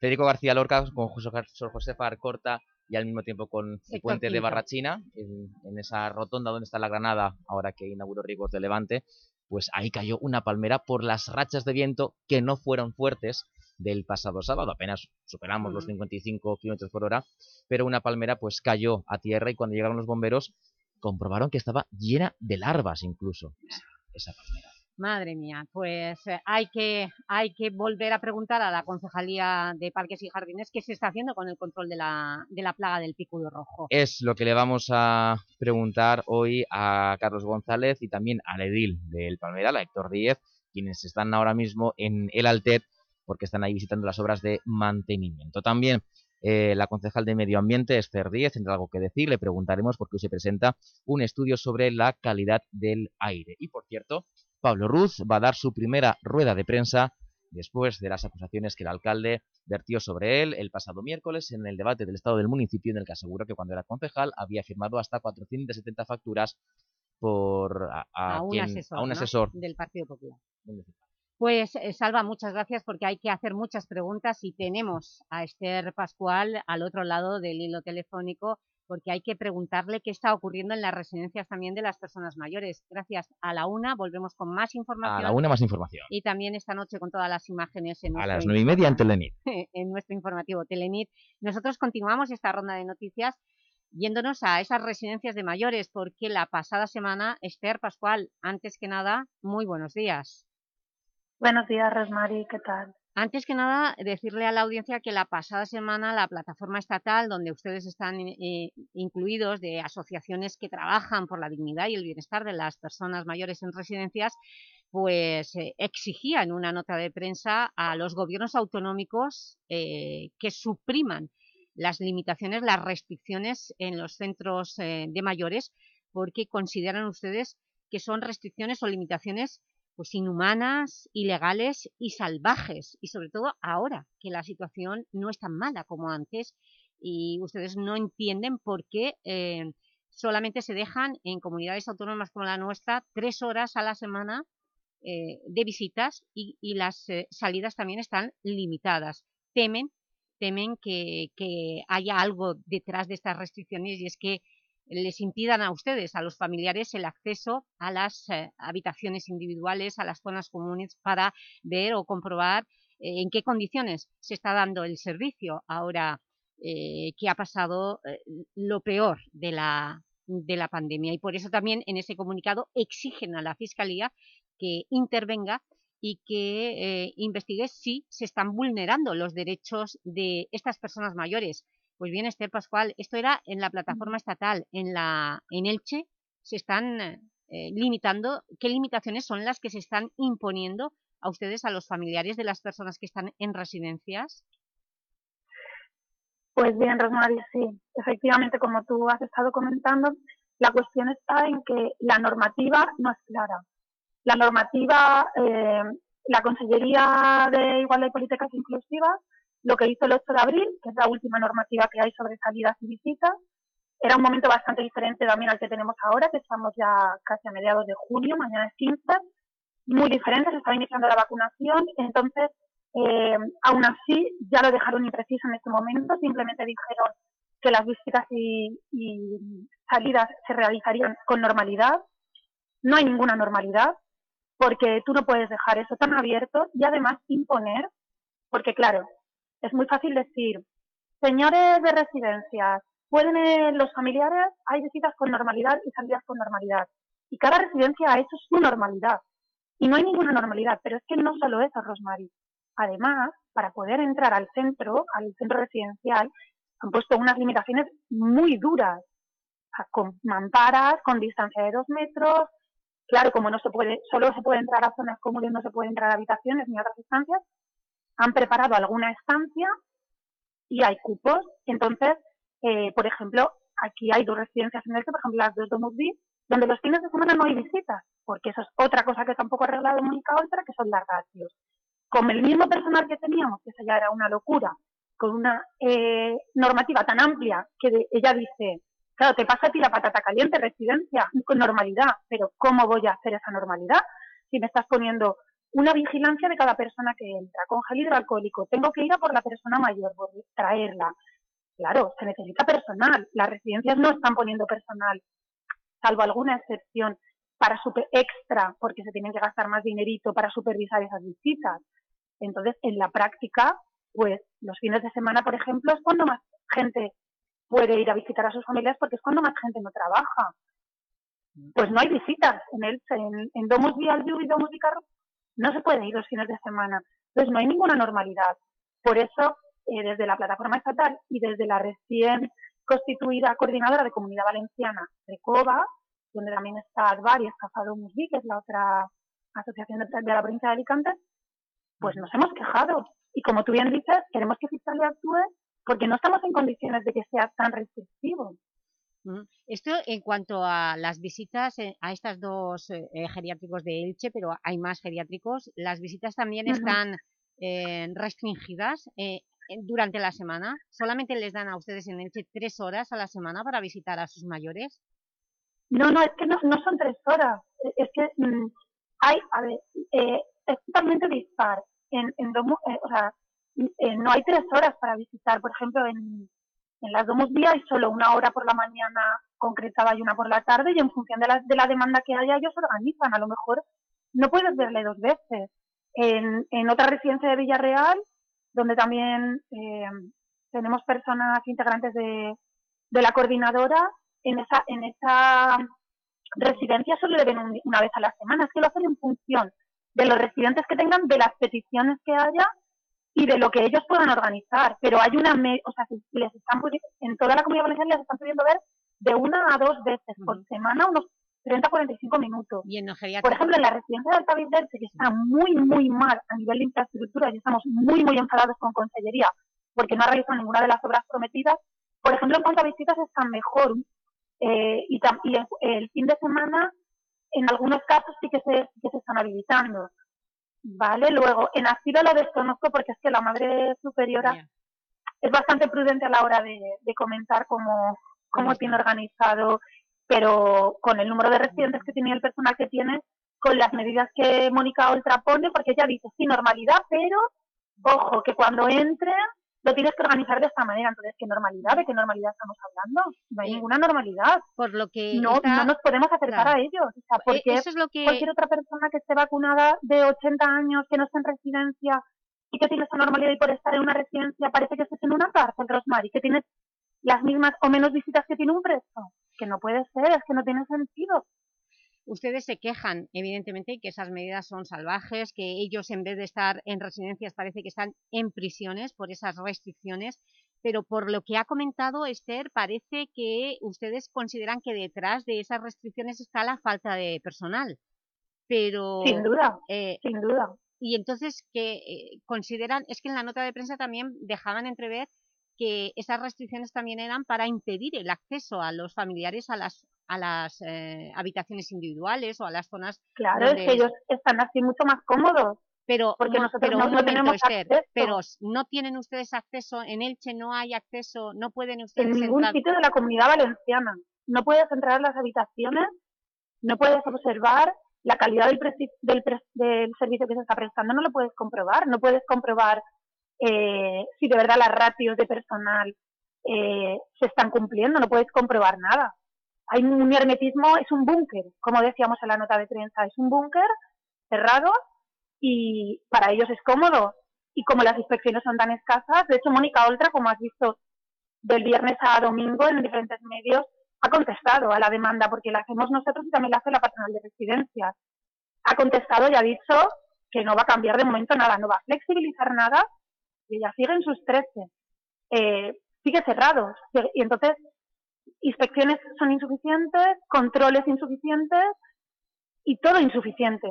Federico García Lorca con José, José Corta y al mismo tiempo con el puente de Barrachina, en, esa rotonda donde está la Granada, ahora que inauguró Rigos de Levante, pues ahí cayó una palmera por las rachas de viento que no fueron fuertes del pasado sábado, apenas superamos los 55 kilómetros por hora, pero una palmera pues cayó a tierra y cuando llegaron los bomberos comprobaron que estaba llena de larvas incluso esa palmera. Madre mía, pues eh, hay que, hay que volver a preguntar a la Concejalía de Parques y Jardines qué se está haciendo con el control de la, de la plaga del picudo rojo. Es lo que le vamos a preguntar hoy a Carlos González y también al edil del Palmeral, a Héctor Díez, quienes están ahora mismo en el Altet porque están ahí visitando las obras de mantenimiento. También eh, la concejal de Medio Ambiente, Esther Díez, tendrá algo que decir. Le preguntaremos por qué hoy se presenta un estudio sobre la calidad del aire. Y, por cierto, Pablo Ruz va a dar su primera rueda de prensa después de las acusaciones que el alcalde vertió sobre él el pasado miércoles en el debate del Estado del municipio en el que aseguró que cuando era concejal había firmado hasta 470 facturas por a, un, asesor, del Partido Popular. Pues eh, Salva, muchas gracias porque hay que hacer muchas preguntas y tenemos a Esther Pascual al otro lado del hilo telefónico porque hay que preguntarle qué está ocurriendo en las residencias también de las personas mayores. Gracias a la una, volvemos con más información. A la una más información. Y también esta noche con todas las imágenes. En a las nueve y media en Telenit. en nuestro informativo Telenit. Nosotros continuamos esta ronda de noticias yéndonos a esas residencias de mayores, porque la pasada semana, Esther Pascual, antes que nada, muy buenos días. Buenos días, Rosmary, ¿qué tal? Antes que nada, decirle a la audiencia que la pasada semana la plataforma estatal, donde ustedes están eh, incluidos de asociaciones que trabajan por la dignidad y el bienestar de las personas mayores en residencias, pues eh, exigía en una nota de prensa a los gobiernos autonómicos eh, que supriman las limitaciones, las restricciones en los centros de mayores, porque consideran ustedes que son restricciones o limitaciones pues inhumanas, ilegales y salvajes, y sobre todo ahora que la situación no es tan mala como antes y ustedes no entienden por qué eh, solamente se dejan en comunidades autónomas como la nuestra tres horas a la semana eh, de visitas y, las eh, salidas también están limitadas. Temen, temen que, que haya algo detrás de estas restricciones y es que les impidan a ustedes, a los familiares, el acceso a las eh, habitaciones individuales, a las zonas comunes para ver o comprobar eh, en qué condiciones se está dando el servicio ahora eh, que ha pasado lo peor de la, de la pandemia. Y por eso también en ese comunicado exigen a la Fiscalía que intervenga y que investigue si se están vulnerando los derechos de estas personas mayores, pues bien, Esther Pascual, esto era en la plataforma estatal, en, la, en Elche se están eh, limitando, ¿qué limitaciones son las que se están imponiendo a ustedes, a los familiares de las personas que están en residencias? Pues bien, Rosmary, sí. Efectivamente, como tú has estado comentando, la cuestión está en que la normativa no es clara. La normativa, eh, la Consellería de Igualdad y Políticas Inclusivas, lo que hizo el 8 de abril, que es la última normativa que hay sobre salidas y visitas, era un momento bastante diferente también al que tenemos ahora, que estamos ya casi a mediados de junio, mañana es 15, muy diferente, se está iniciando la vacunación, entonces, eh, aún así, ya lo dejaron impreciso en este momento, simplemente dijeron que las visitas y, y salidas se realizarían con normalidad. No hay ninguna normalidad, porque tú no puedes dejar eso tan abierto y además imponer, porque claro, es muy fácil decir, señores de residencias, pueden eh, los familiares, hay visitas con normalidad y salidas con normalidad. Y cada residencia ha hecho su normalidad. Y no hay ninguna normalidad, pero es que no solo eso, Rosmary. Además, para poder entrar al centro, al centro residencial, han puesto unas limitaciones muy duras, con mamparas, con distancia de dos metros. Claro, como no se puede, solo se puede entrar a zonas comunes, no se puede entrar a habitaciones ni a otras estancias, han preparado alguna estancia y hay cupos. Entonces, eh, por ejemplo, aquí hay dos residencias en este, por ejemplo, las dos Domus donde los fines de semana no hay visitas, porque eso es otra cosa que tampoco ha arreglado Mónica Oltra, que son las ratios. Con el mismo personal que teníamos, que eso ya era una locura, con una eh, normativa tan amplia que ella dice, claro, te pasa a ti la patata caliente, residencia, con normalidad, pero ¿cómo voy a hacer esa normalidad si me estás poniendo una vigilancia de cada persona que entra, con gel hidroalcohólico, tengo que ir a por la persona mayor, por traerla. Claro, se necesita personal, las residencias no están poniendo personal, salvo alguna excepción para super extra, porque se tienen que gastar más dinerito para supervisar esas visitas. Entonces, en la práctica, pues los fines de semana, por ejemplo, es cuando más gente puede ir a visitar a sus familias porque es cuando más gente no trabaja. Pues no hay visitas en el en, en Domus Vialview y Domus Vicarro no se puede ir los fines de semana. Entonces no hay ninguna normalidad. Por eso, eh, desde la plataforma estatal y desde la recién constituida coordinadora de Comunidad Valenciana, RECOVA, donde también está ADVAR y está Domus que es la otra asociación de, de la provincia de Alicante, pues nos hemos quejado y como tú bien dices, queremos que Fiscalía actúe porque no estamos en condiciones de que sea tan restrictivo. Esto en cuanto a las visitas eh, a estos dos eh, eh, geriátricos de Elche, pero hay más geriátricos, ¿las visitas también están restringidas durante la semana? ¿Solamente les dan a ustedes en Elche tres horas a la semana para visitar a sus mayores? No, no, es que no, son tres horas. Es que mm, hay, a ver, es totalmente dispar en, en eh, o sea, eh, no hay tres horas para visitar. Por ejemplo, en, en las Domus Vía hay solo una hora por la mañana concretada y una por la tarde y en función de la, de la demanda que haya ellos organizan. A lo mejor no puedes verle dos veces. En, en otra residencia de Villarreal, donde también eh, tenemos personas integrantes de, de la coordinadora, en esa, en esa residencia solo le ven una vez a la semana. Es que lo hacen en función de los residentes que tengan, de las peticiones que haya y de lo que ellos puedan organizar. Pero hay una, o sea, les están en toda la comunidad valenciana les están pudiendo ver de una a dos veces por semana, unos 30 45 minutos. por ejemplo, en la residencia de Altavís que está muy, muy mal a nivel de infraestructura y estamos muy, muy enfadados con Consellería porque no ha realizado ninguna de las obras prometidas, por ejemplo, en cuanto a visitas está mejor. Eh, y, y el fin de semana en algunos casos sí que se, que se están habilitando. Vale, luego en asilo lo desconozco porque es que la madre superiora es bastante prudente a la hora de, comentar cómo, cómo tiene organizado, pero con el número de residentes que tiene el personal que tiene, con las medidas que Mónica Oltra pone, porque ella dice, sí, normalidad, pero ojo, que cuando entre lo tienes que organizar de esta manera. Entonces, ¿qué normalidad? ¿De qué normalidad estamos hablando? No hay ninguna normalidad. Por lo que no, no nos podemos acercar a ellos. O sea, Eso es lo que... cualquier otra persona que esté vacunada de 80 años, que no esté en residencia y que tiene esa normalidad y por estar en una residencia parece que estés en una cárcel, Rosmary, que tienes las mismas o menos visitas que tiene un preso. Que no puede ser, es que no tiene sentido. Ustedes se quejan, evidentemente, que esas medidas son salvajes, que ellos en vez de estar en residencias parece que están en prisiones por esas restricciones, pero por lo que ha comentado Esther, parece que ustedes consideran que detrás de esas restricciones está la falta de personal. Pero, sin duda, eh, sin duda. Y entonces, que eh, consideran, es que en la nota de prensa también dejaban entrever que esas restricciones también eran para impedir el acceso a los familiares a las, a las eh, habitaciones individuales o a las zonas... Claro, es que ellos están así mucho más cómodos. Pero, porque no, nosotros pero no, un no momento, tenemos Esther, acceso. pero no tienen ustedes acceso, en Elche no hay acceso, no pueden ustedes en ningún entrar- sitio de la comunidad valenciana. No puedes entrar a las habitaciones, no puedes observar la calidad del, del, del servicio que se está prestando, no lo puedes comprobar. No puedes comprobar eh, si de verdad las ratios de personal eh, se están cumpliendo, no puedes comprobar nada. Hay un hermetismo, es un búnker, como decíamos en la nota de prensa, es un búnker cerrado y para ellos es cómodo. Y como las inspecciones son tan escasas, de hecho Mónica Oltra, como has visto del viernes a domingo en diferentes medios, ha contestado a la demanda, porque la hacemos nosotros y también la hace la patronal de residencias. Ha contestado y ha dicho que no va a cambiar de momento nada, no va a flexibilizar nada y ella sigue en sus 13. Eh, sigue cerrado. Y entonces, inspecciones son insuficientes, controles insuficientes y todo insuficiente.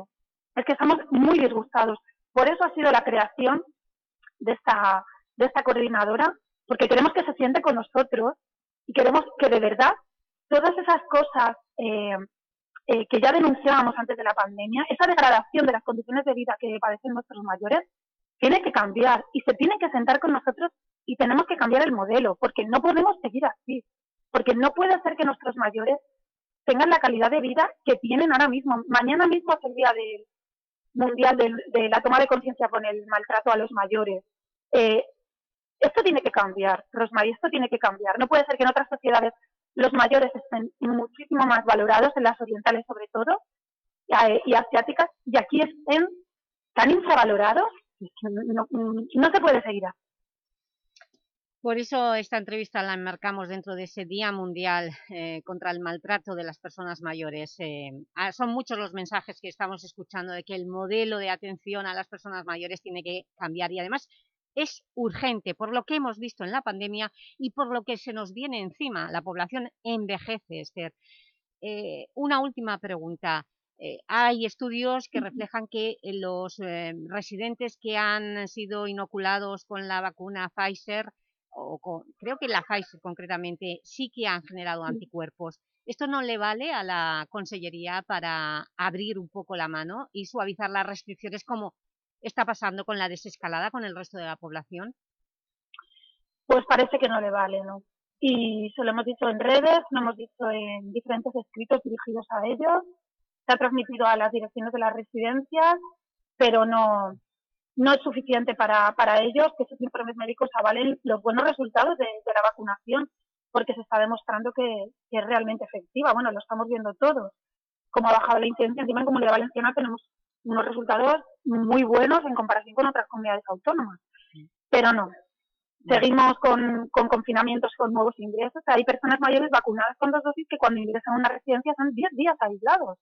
Es que estamos muy disgustados. Por eso ha sido la creación de esta, de esta coordinadora, porque queremos que se siente con nosotros y queremos que de verdad todas esas cosas eh, eh, que ya denunciábamos antes de la pandemia, esa degradación de las condiciones de vida que padecen nuestros mayores, tiene que cambiar y se tiene que sentar con nosotros y tenemos que cambiar el modelo, porque no podemos seguir así, porque no puede ser que nuestros mayores tengan la calidad de vida que tienen ahora mismo. Mañana mismo es el día del mundial de, la toma de conciencia con el maltrato a los mayores. Eh, esto tiene que cambiar, Rosmary, esto tiene que cambiar. No puede ser que en otras sociedades los mayores estén muchísimo más valorados, en las orientales sobre todo, a- y asiáticas, y aquí estén tan infravalorados, no, se puede seguir. Por eso esta entrevista la enmarcamos dentro de ese Día Mundial eh, contra el Maltrato de las Personas Mayores. Eh, ah, son muchos los mensajes que estamos escuchando de que el modelo de atención a las personas mayores tiene que cambiar y además es urgente por lo que hemos visto en la pandemia y por lo que se nos viene encima. La población envejece, Esther. Eh, una última pregunta. Eh, hay estudios que reflejan que eh, los eh, residentes que han sido inoculados con la vacuna Pfizer, o con- creo que la Pfizer concretamente, sí que han generado anticuerpos. ¿Esto no le vale a la Consellería para abrir un poco la mano y suavizar las restricciones como está pasando con la desescalada con el resto de la población? Pues parece que no le vale, ¿no? Y se lo hemos dicho en redes, lo hemos dicho en diferentes escritos dirigidos a ellos, se ha transmitido a las direcciones de las residencias, pero no, no es suficiente para, para ellos que esos informes médicos avalen los buenos resultados de, de la vacunación, porque se está demostrando que, que es realmente efectiva. Bueno, lo estamos viendo todos, cómo ha bajado la incidencia. Encima en Comunidad Valenciana tenemos unos resultados muy buenos en comparación con otras comunidades autónomas. Pero no, seguimos con, con confinamientos, con nuevos ingresos. Hay personas mayores vacunadas con dos dosis que cuando ingresan a una residencia son 10 días aislados,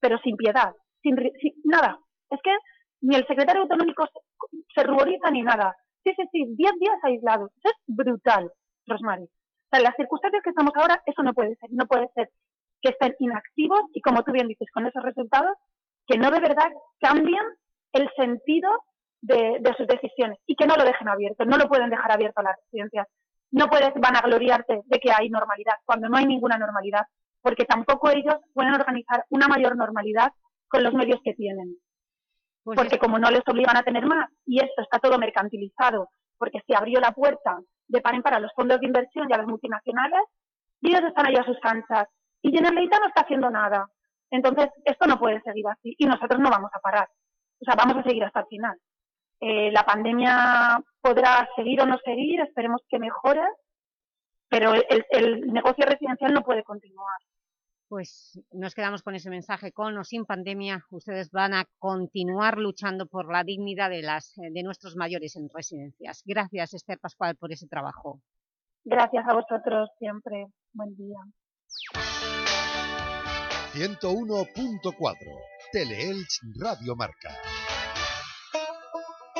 pero sin piedad, sin, sin nada. Es que ni el secretario autonómico se, ruboriza ni nada. Sí, sí, sí, 10 días aislados. Eso es brutal, Rosmary. O sea, en las circunstancias que estamos ahora, eso no puede ser. No puede ser que estén inactivos y, como tú bien dices, con esos resultados, que no de verdad cambien el sentido de, de sus decisiones y que no lo dejen abierto. No lo pueden dejar abierto a las residencias. No puedes vanagloriarte de que hay normalidad cuando no hay ninguna normalidad, porque tampoco ellos pueden organizar una mayor normalidad con los medios que tienen. porque como no les obligan a tener más y esto está todo mercantilizado, porque se abrió la puerta de par en par a los fondos de inversión y a las multinacionales, y ellos están ahí a sus anchas. Y Generalitat no está haciendo nada. Entonces, esto no puede seguir así y nosotros no vamos a parar. O sea, vamos a seguir hasta el final. Eh, la pandemia podrá seguir o no seguir, esperemos que mejore, pero el, el negocio residencial no puede continuar. Pues nos quedamos con ese mensaje, con o sin pandemia, ustedes van a continuar luchando por la dignidad de, las, de nuestros mayores en residencias. Gracias, Esther Pascual, por ese trabajo. Gracias a vosotros siempre. Buen día. 101.4 Teleelch Radio Marca.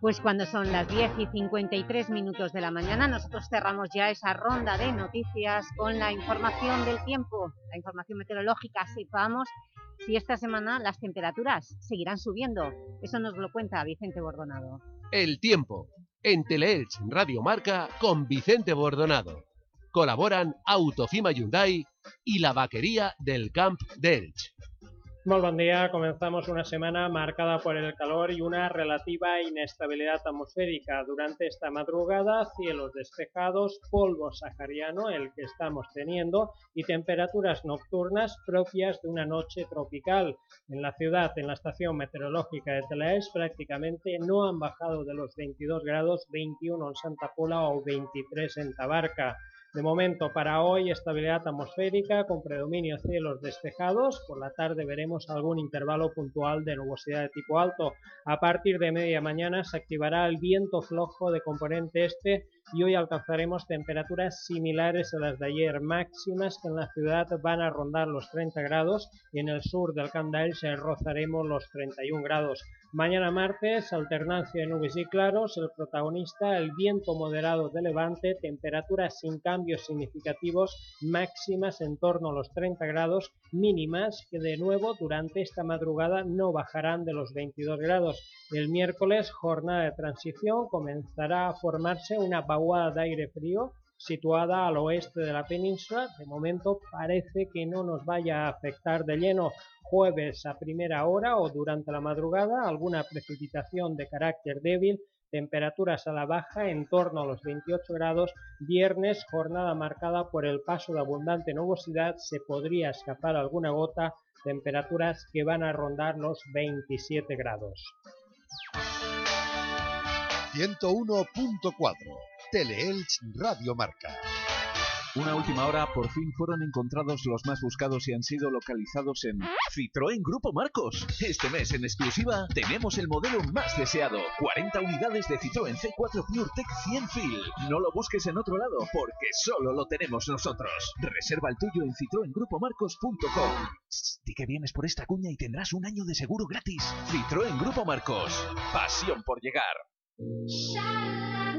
Pues cuando son las 10 y 53 minutos de la mañana, nosotros cerramos ya esa ronda de noticias con la información del tiempo, la información meteorológica. Sepamos si esta semana las temperaturas seguirán subiendo. Eso nos lo cuenta Vicente Bordonado. El tiempo, en Teleelch Radio Marca con Vicente Bordonado. Colaboran Autofima Hyundai y la vaquería del Camp de Elch. Muy buen día, comenzamos una semana marcada por el calor y una relativa inestabilidad atmosférica. Durante esta madrugada, cielos despejados, polvo sahariano, el que estamos teniendo, y temperaturas nocturnas propias de una noche tropical. En la ciudad, en la estación meteorológica de Telaes, prácticamente no han bajado de los 22 grados, 21 en Santa Pola o 23 en Tabarca. De momento, para hoy, estabilidad atmosférica con predominio cielos despejados. Por la tarde veremos algún intervalo puntual de nubosidad de tipo alto. A partir de media mañana se activará el viento flojo de componente este y hoy alcanzaremos temperaturas similares a las de ayer, máximas que en la ciudad van a rondar los 30 grados y en el sur del Camp se rozaremos los 31 grados. Mañana martes, alternancia de nubes y claros, el protagonista, el viento moderado de levante, temperaturas sin cambios significativos, máximas en torno a los 30 grados, mínimas que de nuevo durante esta madrugada no bajarán de los 22 grados. El miércoles, jornada de transición, comenzará a formarse una vaguada de aire frío situada al oeste de la península. De momento parece que no nos vaya a afectar de lleno jueves a primera hora o durante la madrugada, alguna precipitación de carácter débil, temperaturas a la baja en torno a los 28 grados, viernes jornada marcada por el paso de abundante nubosidad, se podría escapar alguna gota, temperaturas que van a rondar los 27 grados. 101.4 Teleelch Radio Marca. Una última hora, por fin fueron encontrados los más buscados y han sido localizados en Citroën Grupo Marcos. Este mes en exclusiva tenemos el modelo más deseado. 40 unidades de Citroën C4 PureTech 100 Fil. No lo busques en otro lado porque solo lo tenemos nosotros. Reserva el tuyo en citroengrupomarcos.com. Di que vienes por esta cuña y tendrás un año de seguro gratis. Citroën Grupo Marcos. Pasión por llegar.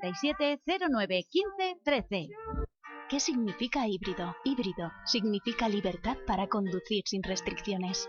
637 09 15 13. ¿Qué significa híbrido? Híbrido significa libertad para conducir sin restricciones.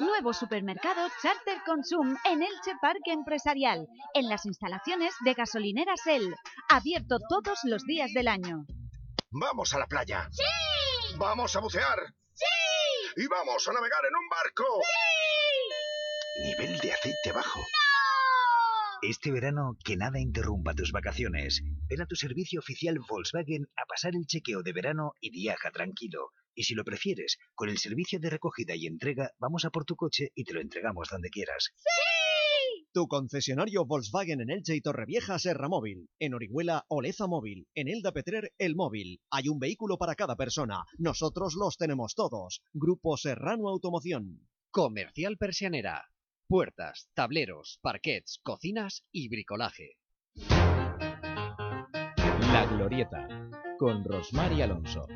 Nuevo supermercado Charter Consum en Elche Parque Empresarial, en las instalaciones de gasolineras El, abierto todos los días del año. Vamos a la playa. ¡Sí! Vamos a bucear. ¡Sí! Y vamos a navegar en un barco. ¡Sí! Nivel de aceite bajo. ¡No! Este verano, que nada interrumpa tus vacaciones. Ven a tu servicio oficial Volkswagen a pasar el chequeo de verano y viaja tranquilo. Y si lo prefieres, con el servicio de recogida y entrega, vamos a por tu coche y te lo entregamos donde quieras. ¡Sí! Tu concesionario Volkswagen en Elche y Torrevieja Serra Móvil. En Orihuela Oleza Móvil. En Elda Petrer El Móvil. Hay un vehículo para cada persona. Nosotros los tenemos todos. Grupo Serrano Automoción. Comercial Persianera. Puertas, tableros, parquets, cocinas y bricolaje. La Glorieta, con Rosmar y Alonso.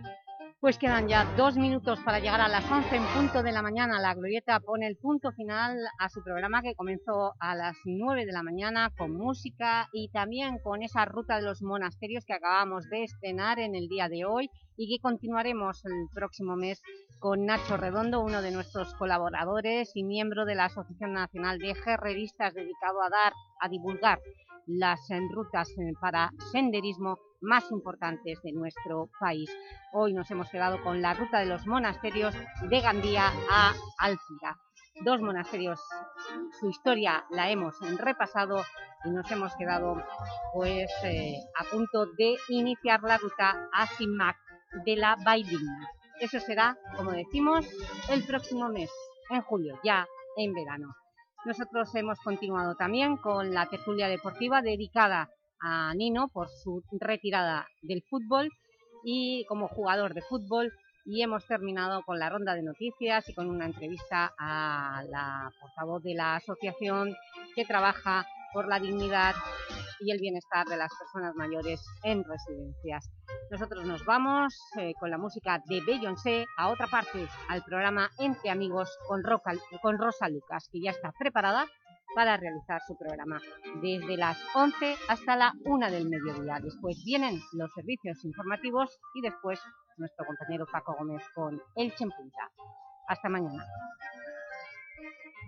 Pues quedan ya dos minutos para llegar a las 11 en punto de la mañana. La Glorieta pone el punto final a su programa que comenzó a las 9 de la mañana con música y también con esa ruta de los monasterios que acabamos de estrenar en el día de hoy y que continuaremos el próximo mes con Nacho Redondo, uno de nuestros colaboradores y miembro de la Asociación Nacional de Revistas dedicado a dar, a divulgar las eh, rutas eh, para senderismo más importantes de nuestro país. Hoy nos hemos quedado con la ruta de los monasterios de Gandía a Alcira. Dos monasterios, su historia la hemos repasado y nos hemos quedado pues eh, a punto de iniciar la ruta a Simac de la Vaidigna. Eso será, como decimos, el próximo mes, en julio, ya en verano. Nosotros hemos continuado también con la tertulia deportiva dedicada a Nino por su retirada del fútbol y como jugador de fútbol y hemos terminado con la ronda de noticias y con una entrevista a la portavoz de la asociación que trabaja por la dignidad y el bienestar de las personas mayores en residencias. Nosotros nos vamos eh, con la música de Beyoncé a otra parte, al programa Entre Amigos con, con Rosa Lucas, que ya está preparada para realizar su programa desde las 11 hasta la 1 del mediodía. Después vienen los servicios informativos y después nuestro compañero Paco Gómez con El Chempunta. Hasta mañana.